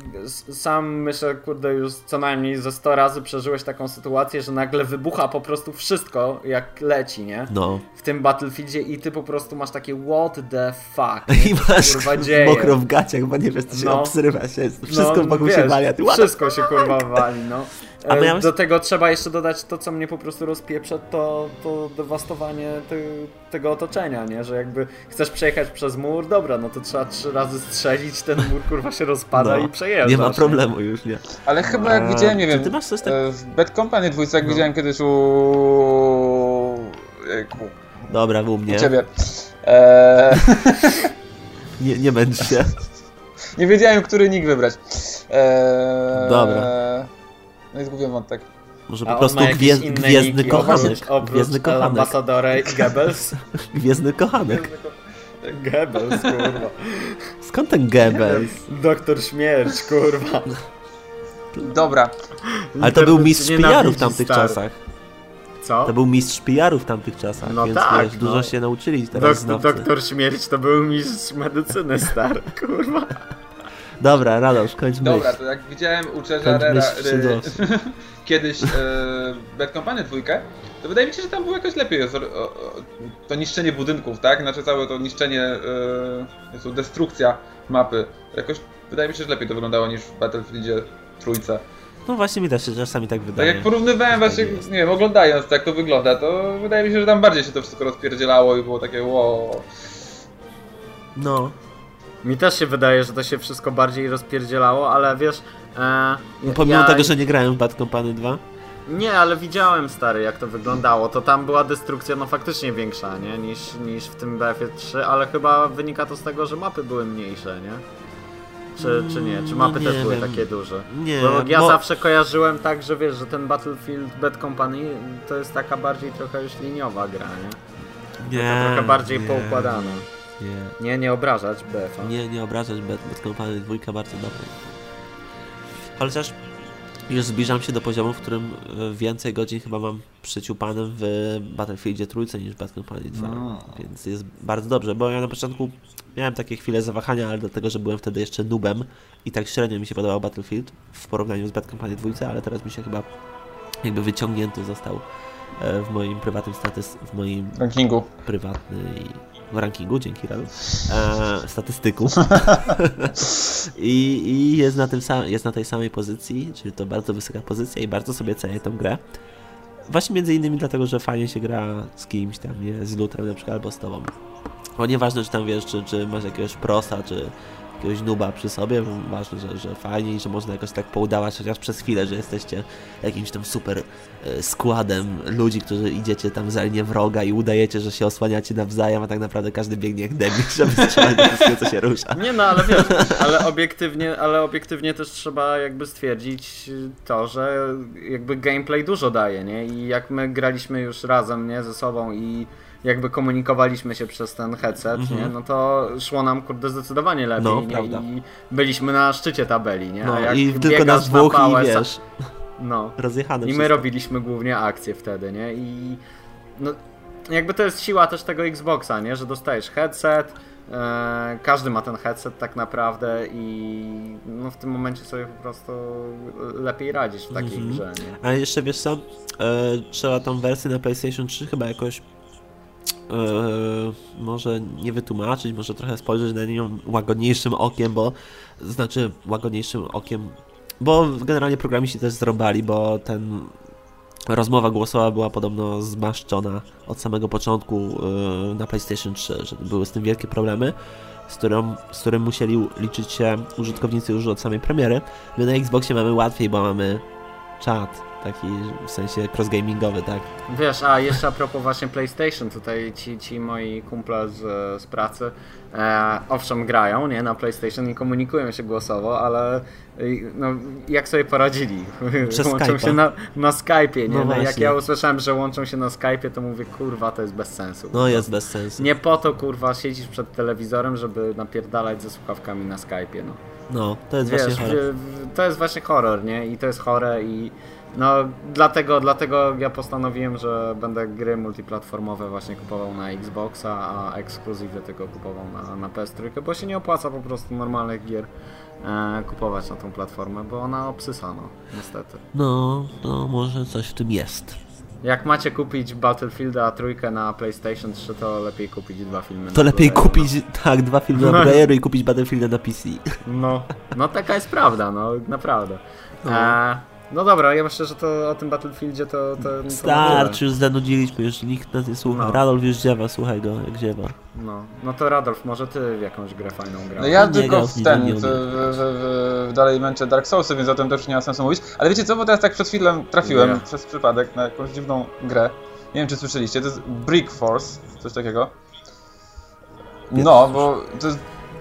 sam myślę, kurde, już co najmniej ze 100 razy przeżyłeś taką sytuację, że nagle wybucha po prostu wszystko, jak leci, nie? No. w tym Battlefieldzie i ty po prostu masz takie what the fuck, I nie? Co masz kurwa dzieje. mokro w gaciach, bo nie wiesz, co się No. obsrywa się. Wszystko No, wokół wiesz, się wali, ty Wszystko się kurwa wali, no. A E, miałeś- Do tego trzeba jeszcze dodać to, co mnie po prostu rozpieprza, to, to dewastowanie te, tego otoczenia, nie? Że jakby chcesz przejechać przez mur, dobra, no to trzeba trzy razy strzelić, ten mur kurwa się rozpada No, i przejeżdżasz. Nie ma problemu już, nie. Ale chyba jak A, widziałem, nie czy wiem, ty masz coś tak- e, w Bad Company dwójce, jak No. widziałem kiedyś u... Jejku, Dobra, u mnie. u ciebie. E, Nie, nie męcz się. nie wiedziałem, który nick wybrać. E, Dobra. No i zgubiłem wątek. Może A po on prostu gwiez, inne gwiezdny niki kochanek. Oprócz, Gwiezdny kochanek. Ambassadore i Goebbels. Gwiezdny kochanek. Goebbels, kurwa. Skąd ten Goebbels? Doktor Śmierć, kurwa. Dobra, Ale to był mistrz PR w tamtych stary. czasach. Co? To był mistrz PR w tamtych czasach, No więc tak, wiesz, dużo no. się nauczyli teraz znawcy. doktor Śmierć to był mistrz medycyny, stary, kurwa. Dobra, Radosz, kończ myśl. dobra, to jak widziałem u Cezarera kiedyś e, Bad Company dwójkę, to wydaje mi się, że tam było jakoś lepiej to niszczenie budynków, tak? Znaczy całe to niszczenie, e, destrukcja mapy. Jakoś wydaje mi się, że lepiej to wyglądało niż w Battlefieldzie trójce. No właśnie mi też się czasami tak Tak wydaje. jak porównywałem właśnie, Tak jest. nie wiem, oglądając jak to wygląda, to wydaje mi się, że tam bardziej się to wszystko rozpierdzielało i było takie wow. No, Mi też się wydaje, że to się wszystko bardziej rozpierdzielało, ale wiesz... E, No, pomimo ja- tego, że nie grałem w Bad Company 2. Nie, ale widziałem, stary, jak to wyglądało. To tam była destrukcja, no faktycznie większa, nie? Niż, niż w tym BF-ie 3, ale chyba wynika to z tego, że mapy były mniejsze, nie? Czy, czy nie? Czy No mapy nie też były wiem. takie duże? Nie, Bo ja bo- zawsze kojarzyłem tak, że wiesz, że ten Battlefield Bad Company to jest taka bardziej trochę już liniowa gra, nie? Nie, Taka trochę bardziej nie, poukładana. Nie, Nie, nie obrażać BF-a. nie, nie obrażać Company 2 bardzo dobry. Chociaż już zbliżam się do poziomu, w którym e, więcej godzin chyba mam przyciupanym w Battlefieldzie trójce niż w Company 2, Mm. więc jest bardzo dobrze, bo ja na początku miałem takie chwile zawahania, ale dlatego, że byłem wtedy jeszcze nubem i tak średnio mi się podobał Battlefield w porównaniu z Company 2, ale teraz mi się chyba jakby wyciągnięty został e, w moim prywatnym statys, w moim Rankingu. prywatnej w rankingu, dzięki Radu, e, statystyku. I, I jest, na tym sam, jest na tej samej pozycji, czyli to bardzo wysoka pozycja i bardzo sobie cenię tą grę. Właśnie między innymi dlatego, że fajnie się gra z kimś tam, nie? Z Lutrem na przykład albo z tobą. Bo nieważne, czy tam wiesz, czy, czy masz jakiegoś prosa, czy jakiegoś nuba przy sobie, ważne, że, że fajnie i że można jakoś tak poudawać chociaż przez chwilę, że jesteście jakimś tam super e, składem ludzi, którzy idziecie tam za wroga i udajecie, że się osłaniacie nawzajem, a tak naprawdę każdy biegnie jak debil, żeby strzelać do wszystkiego, co się rusza. Nie no, ale wiesz, ale obiektywnie, ale obiektywnie też trzeba jakby stwierdzić to, że jakby gameplay dużo daje, nie? I jak my graliśmy już razem, nie, ze sobą i jakby komunikowaliśmy się przez ten headset, Mhm. nie? No to szło nam kurde zdecydowanie lepiej, No, prawda. I byliśmy na szczycie tabeli, nie? No jak i tylko nas na dwóch i pałę, sa- wiesz, No. rozjechane I my wszystko. robiliśmy głównie akcje wtedy, nie? I no, jakby to jest siła też tego Xboxa, nie? Że dostajesz headset, e, każdy ma ten headset tak naprawdę i no w tym momencie sobie po prostu lepiej radzisz w takiej Mhm. grze, nie? A jeszcze wiesz co, e, trzeba tą wersję na PlayStation 3 chyba jakoś e, może nie wytłumaczyć, może trochę spojrzeć na nią łagodniejszym okiem, bo znaczy łagodniejszym okiem, bo generalnie programiści też zrobali, bo ten rozmowa głosowa była podobno zmaszczona od samego początku e, na PlayStation 3, że były z tym wielkie problemy, z, z którym musieli liczyć się użytkownicy już od samej premiery. My na Xboxie mamy łatwiej, bo mamy czat, taki w sensie cross-gamingowy, tak? Wiesz, a jeszcze a propos właśnie PlayStation, tutaj ci, ci moi kumple z, z pracy, e, owszem grają, nie, na PlayStation i komunikują się głosowo, ale no, jak sobie poradzili? Przez łączą Skype'a. się na, na Skype'ie, nie? No No jak ja usłyszałem, że łączą się na Skype'ie, to mówię, kurwa, to jest bez sensu. No jest bez sensu. Nie po to, kurwa, siedzisz przed telewizorem, żeby napierdalać ze słuchawkami na Skype'ie, no. No, to jest Wiesz, właśnie w- to jest właśnie horror, nie? I to jest chore i no dlatego, dlatego ja postanowiłem, że będę gry multiplatformowe właśnie kupował na Xboxa, a ekskluzywy tylko kupował na, na PS3, bo się nie opłaca po prostu normalnych gier e, kupować na tą platformę, bo ona obsysa, no, niestety. No, no może coś w tym jest. Jak macie kupić Battlefielda trójkę na PlayStation 3, to lepiej kupić dwa filmy. To lepiej kupić, tak, dwa filmy na playeru i kupić Battlefielda na PC. No, no taka jest prawda, no naprawdę. No. E, no dobra, ja myślę, że to o tym Battlefieldzie to... to. Starczy, już zanudziliśmy, już nikt nas nie słucha. No. Radolf już ziewa, słuchaj go, jak ziewa. No, no to Radolf, może ty w jakąś grę fajną No grałeś? ja Nie tylko grał w ten, nie w, w, w, w, dalej męczę Dark Soulsy, więc o tym też nie ma sensu mówić. Ale wiecie co, bo teraz tak przed chwilą trafiłem Nie. przez przypadek na jakąś dziwną grę. Nie wiem czy słyszeliście, to jest Brick Force, coś takiego. No, bo to jest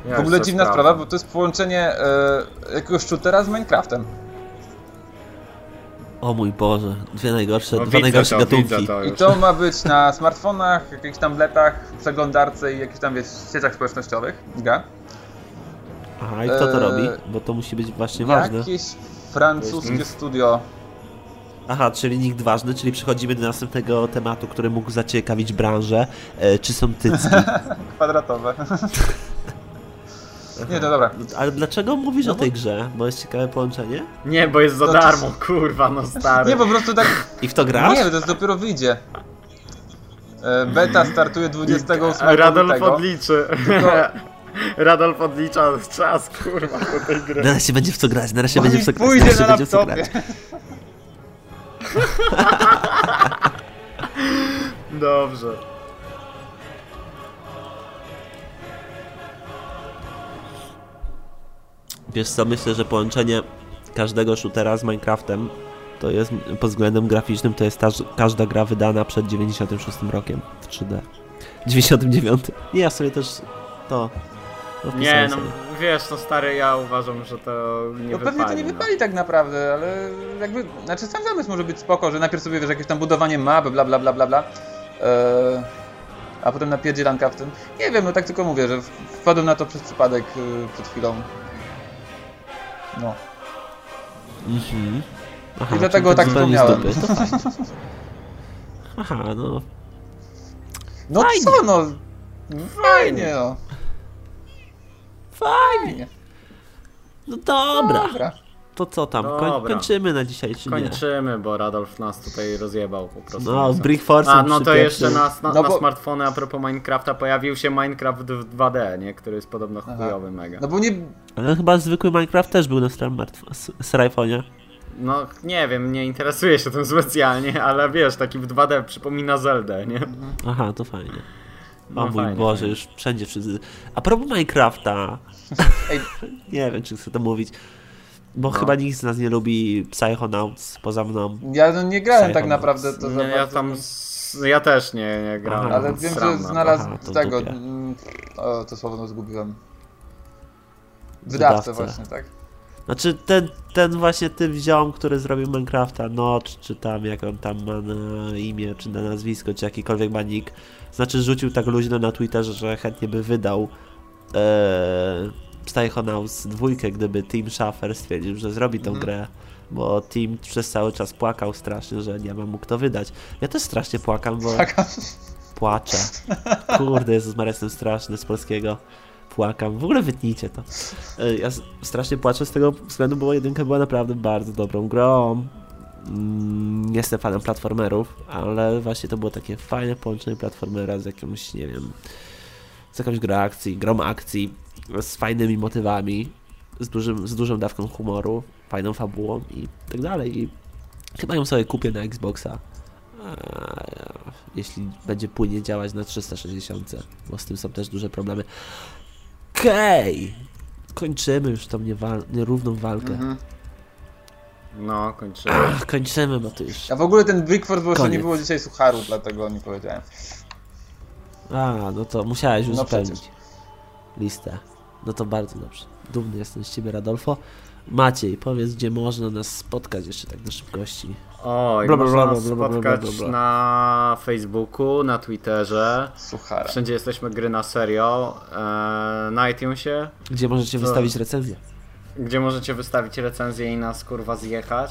Ja w ogóle dziwna sprawa, bo to jest połączenie e, jakiegoś shootera z Minecraftem. O mój Boże, dwie najgorsze, No, dwa najgorsze to, gatunki. to I to ma być na smartfonach, jakichś tabletach, przeglądarce i jakichś tam wiesz, sieciach społecznościowych. Gra. Aha, i kto to robi? Bo to musi być właśnie ważne. Jakieś francuskie studio. Aha, czyli nikt ważny, czyli przechodzimy do następnego tematu, który mógł zaciekawić branżę. E, czy są tycki? kwadratowe. Nie, to dobra. Ale dlaczego mówisz No o tej grze? Bo jest ciekawe połączenie? Nie, bo jest za No to- darmo, kurwa, no stary. Nie, po prostu tak. I w to grasz? Nie, to jest dopiero wyjdzie. E, Beta startuje 28 A Radolf lutego. odliczy. Tylko- Radolf odlicza czas, kurwa, do tej gry. Nareszcie będzie w co grać, nareszcie będzie w co grać, Pójdzie na będzie w co laptopie. grać. Dobrze. Wiesz co, myślę, że połączenie każdego shootera z Minecraftem to jest pod względem graficznym to jest ta, każda gra wydana przed 96 rokiem w 3D. 99. Nie, ja sobie też to. Nie, no sobie. wiesz, no stary, ja uważam, że to nie No wypali. pewnie to nie no. wypali tak naprawdę, ale jakby, znaczy sam zamysł może być spoko, że najpierw sobie wiesz, jakieś tam budowanie map, bla bla bla bla bla, eee, a potem napierdzielanka w tym. Nie wiem, no tak tylko mówię, że wpadłem na to przez przypadek y, przed chwilą. No. Mhm. Aha, I dlatego tak wspomniałem. Aha, no. No Fajnie. co no? Fajnie no. Fajnie. No dobra. Dobra. To co tam? Koń, Dobra. kończymy na dzisiaj, czy nie? Kończymy, bo Radolf nas tutaj rozjebał po prostu. No, mocno. Brick Force A, no to jeszcze na, na, No na bo- smartfony a propos Minecrafta pojawił się Minecraft w 2D, nie? Który jest podobno Aha. chujowy mega. No bo nie, Ale chyba zwykły Minecraft też był na Srajfonie. No nie wiem, nie interesuję się tym specjalnie, ale wiesz, taki w 2D przypomina Zeldę, nie? Aha, to fajnie. O No, mój fajnie, Boże, fajnie. już wszędzie wszyscy. A propos Minecrafta. Ej. nie wiem, czy chcę to mówić. Bo No. chyba nikt z nas nie lubi Psychonauts poza mną. ja no nie grałem tak naprawdę to za Nie, ja tam, ja też nie, nie grałem. Aha. Ale wiem, że na to. znalazł Aha, to w tego. mm, O, to słowo no zgubiłem. Wydawcę Wydawcę. właśnie, tak. Znaczy ten, ten właśnie typ ziom, który zrobił Minecrafta, Notch, czy tam jak on tam ma na imię, czy na nazwisko, czy jakikolwiek ma nick, znaczy rzucił tak luźno na Twitterze, że chętnie by wydał e, Psychonauts dwójkę, gdyby Tim Schafer stwierdził, że zrobi tą Mhm. grę, bo Tim przez cały czas płakał strasznie, że nie ma mu kto wydać. Ja też strasznie płakam, bo Taka- płaczę. Kurde, Jezus Maria, jestem straszny z polskiego. Płakam. W ogóle wytnijcie to. E, Ja strasznie płaczę z tego względu, bo jedynka była naprawdę bardzo dobrą grą. Mm, Nie jestem fanem platformerów, ale właśnie to było takie fajne połączenie platformera z jakimś, nie wiem, z jakąś grą akcji, grą akcji, z fajnymi motywami, z, dużym, z dużą dawką humoru, fajną fabułą i tak dalej. I chyba ją sobie kupię na Xboxa. A, jeśli będzie płynnie działać na 360, bo z tym są też duże problemy. Okej! Kończymy już tą niewal- nierówną walkę. Mhm. No, kończymy. Ach, kończymy, bo to już... A w ogóle ten Brickford, bo jeszcze nie było dzisiaj sucharu, dlatego nie powiedziałem. A, no to musiałeś No uzupełnić listę. No to bardzo dobrze. Dumny jestem z Ciebie, Radolfo. Maciej, powiedz, gdzie można nas spotkać jeszcze tak na szybkości. Oj, Bla, bla, można bla, nas bla, spotkać bla, bla. na Facebooku, na Twitterze. Suchara. Wszędzie jesteśmy gry na serio. E, na iTunesie, Gdzie możecie Co? wystawić recenzję. gdzie możecie wystawić recenzję i nas kurwa zjechać.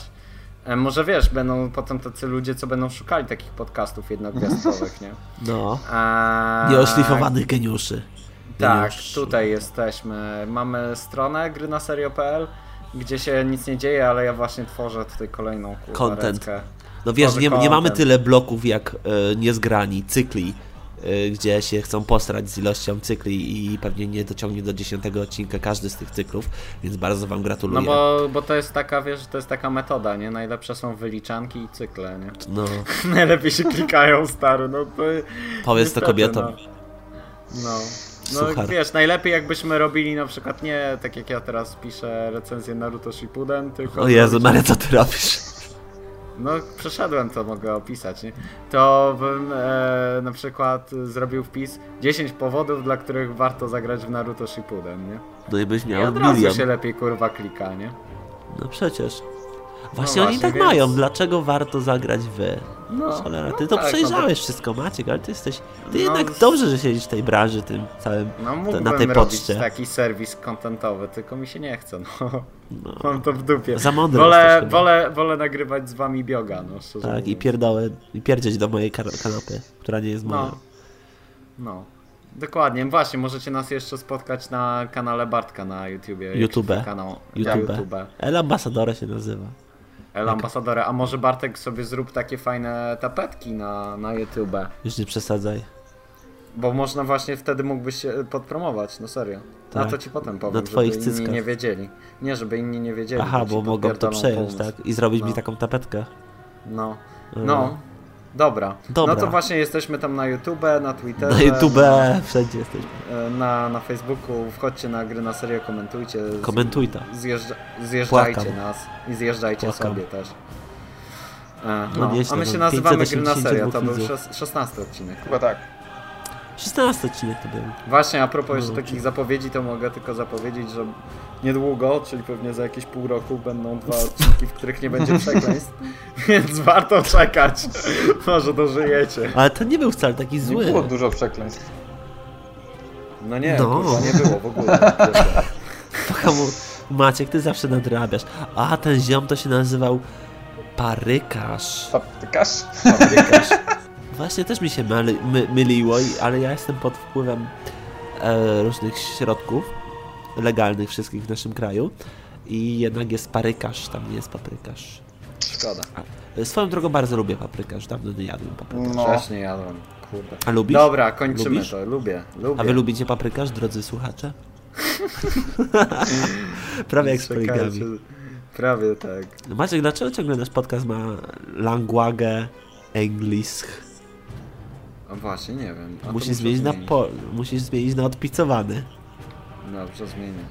E, może wiesz, będą potem tacy ludzie, co będą szukali takich podcastów jednogwiazdkowych, nie? No, E, nieoszlifowanych geniuszy. Tak, Geniusz. tutaj jesteśmy. Mamy stronę gry na serio.pl, gdzie się nic nie dzieje, ale ja właśnie tworzę tutaj kolejną kurwa, Content. reckę. No wiesz, nie, nie mamy tyle bloków jak e, niezgrani, cykli, e, gdzie się chcą postrać z ilością cykli i pewnie nie dociągnie do 10 odcinka każdy z tych cyklów, więc bardzo wam gratuluję. No bo, bo to jest taka, wiesz, to jest taka metoda, nie? Najlepsze są wyliczanki i cykle, nie? No, Najlepiej się klikają, stary, no to... powiedz to niestety, kobietom. No. No. No Suchar. wiesz, najlepiej jakbyśmy robili na przykład nie tak jak ja teraz piszę recenzję Naruto Shippuden, tylko... O Jezu, Maria, co ty robisz? No, przeszedłem to, mogę opisać, nie? To bym e, na przykład zrobił wpis 10 powodów, dla których warto zagrać w Naruto Shippuden, nie? No i byś I miał od razu milion. się lepiej kurwa klika, nie? No przecież. Właśnie No oni właśnie, tak więc- mają, dlaczego warto zagrać wy? No, Cholera, no ty to tak, przejrzałeś No, wszystko, Maciek, ale ty jesteś... Ty No, jednak dobrze, że siedzisz w tej branży, tym całym... no na tej poczcie. taki serwis kontentowy, tylko mi się nie chce, no. No, Mam to w dupie. Za mądry wolę, wolę, wolę nagrywać z wami bioga, no szczerze tak, i pierdołę, i pierdzieć do mojej kanapy, która nie jest moja. No. No. Dokładnie, właśnie, możecie nas jeszcze spotkać na kanale Bartka na YouTubie. YouTube. Kanał, YouTube. YouTube. El Ambassadore się nazywa. El Ambasadore, a może Bartek sobie zrób takie fajne tapetki na, na YouTube? Już nie przesadzaj. Bo można właśnie wtedy mógłbyś się podpromować, no serio. Na Tak. to ci potem powiem, Na twoich żeby inni nie wiedzieli. Nie, żeby inni nie wiedzieli. Aha, bo mogą to przejąć, pomysł. tak? I zrobić mi No. taką tapetkę. No, E, no. Dobra. Dobra. No to właśnie jesteśmy tam na YouTube, na Twitterze. Na YouTube, Na, wszędzie jesteśmy. na, na Facebooku, wchodźcie na gry na serię, komentujcie. z- Komentuj to. Zjeżdża, zjeżdżajcie Płakam. nas i zjeżdżajcie Płakam. sobie też. E, No no, nieźle, a my się no, nazywamy Gry na 582 Serio, to był widzów. szes- 16 odcinek. Chyba tak. 16 odcinek to był. Właśnie, a propos jeszcze takich zapowiedzi, to mogę tylko zapowiedzieć, że niedługo, czyli pewnie za jakieś pół roku, będą dwa odcinki, w których nie będzie przekleństw, więc warto czekać. Może dożyjecie. Ale to nie był wcale taki Nie zły. było dużo przekleństw. No nie, No. kurwa, nie było w ogóle. Komu- Maciek, ty zawsze nadrabiasz. A, ten ziom to się nazywał Parykarz. Paprykarz? Paprykarz. Właśnie też mi się myli, my, myliło, ale ja jestem pod wpływem e, różnych środków legalnych wszystkich w naszym kraju i jednak jest parykarz, tam nie jest paprykarz. Szkoda. A, swoją drogą bardzo lubię paprykarz, dawno nie jadłem paprykarz. No. Też nie jadłem, kurde. A lubisz? Dobra, kończymy Lubisz? to, lubię, lubię. A wy lubicie paprykarz, drodzy słuchacze? Prawie jak z poligami. Prawie tak. Maciek, dlaczego ciągle nasz podcast ma language englisch? A właśnie, nie wiem. Muszę zmienić na zmienić. po, musisz zmienić na odpicowany. Dobrze, zmienię.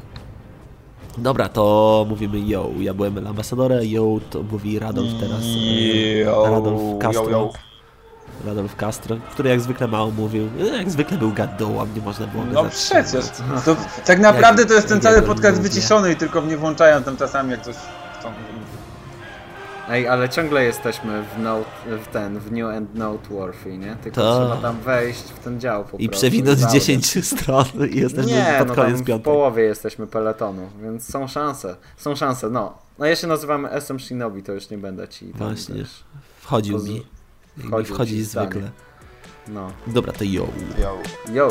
Dobra, to mówimy yo, ja byłem El Ambassadore, yo to mówi Radolf teraz. e, Yo, Radolf Castro. yo, yo. Radolf Castro, który jak zwykle mało mówił. No, Jak zwykle był gadołą, nie można było No przecież. To, tak naprawdę to jest ten cały podcast wyciszony i tylko mnie włączają tam czasami jak coś. Ej, ale ciągle jesteśmy w, note, w ten, w New and Noteworthy, nie? Tylko To. trzeba tam wejść w ten dział po I prostu. przewinąć zaudać. 10 stron i jesteśmy Nie, pod no koniec tam w połowie jesteśmy peletonu, więc są szanse. Są szanse, no. No ja się nazywam SM Shinobi, to już nie będę ci tam Właśnie. też. Wchodził Poz- mi. Wchodził wchodzi zwykle. No. Dobra, to yo. Yo. Yo!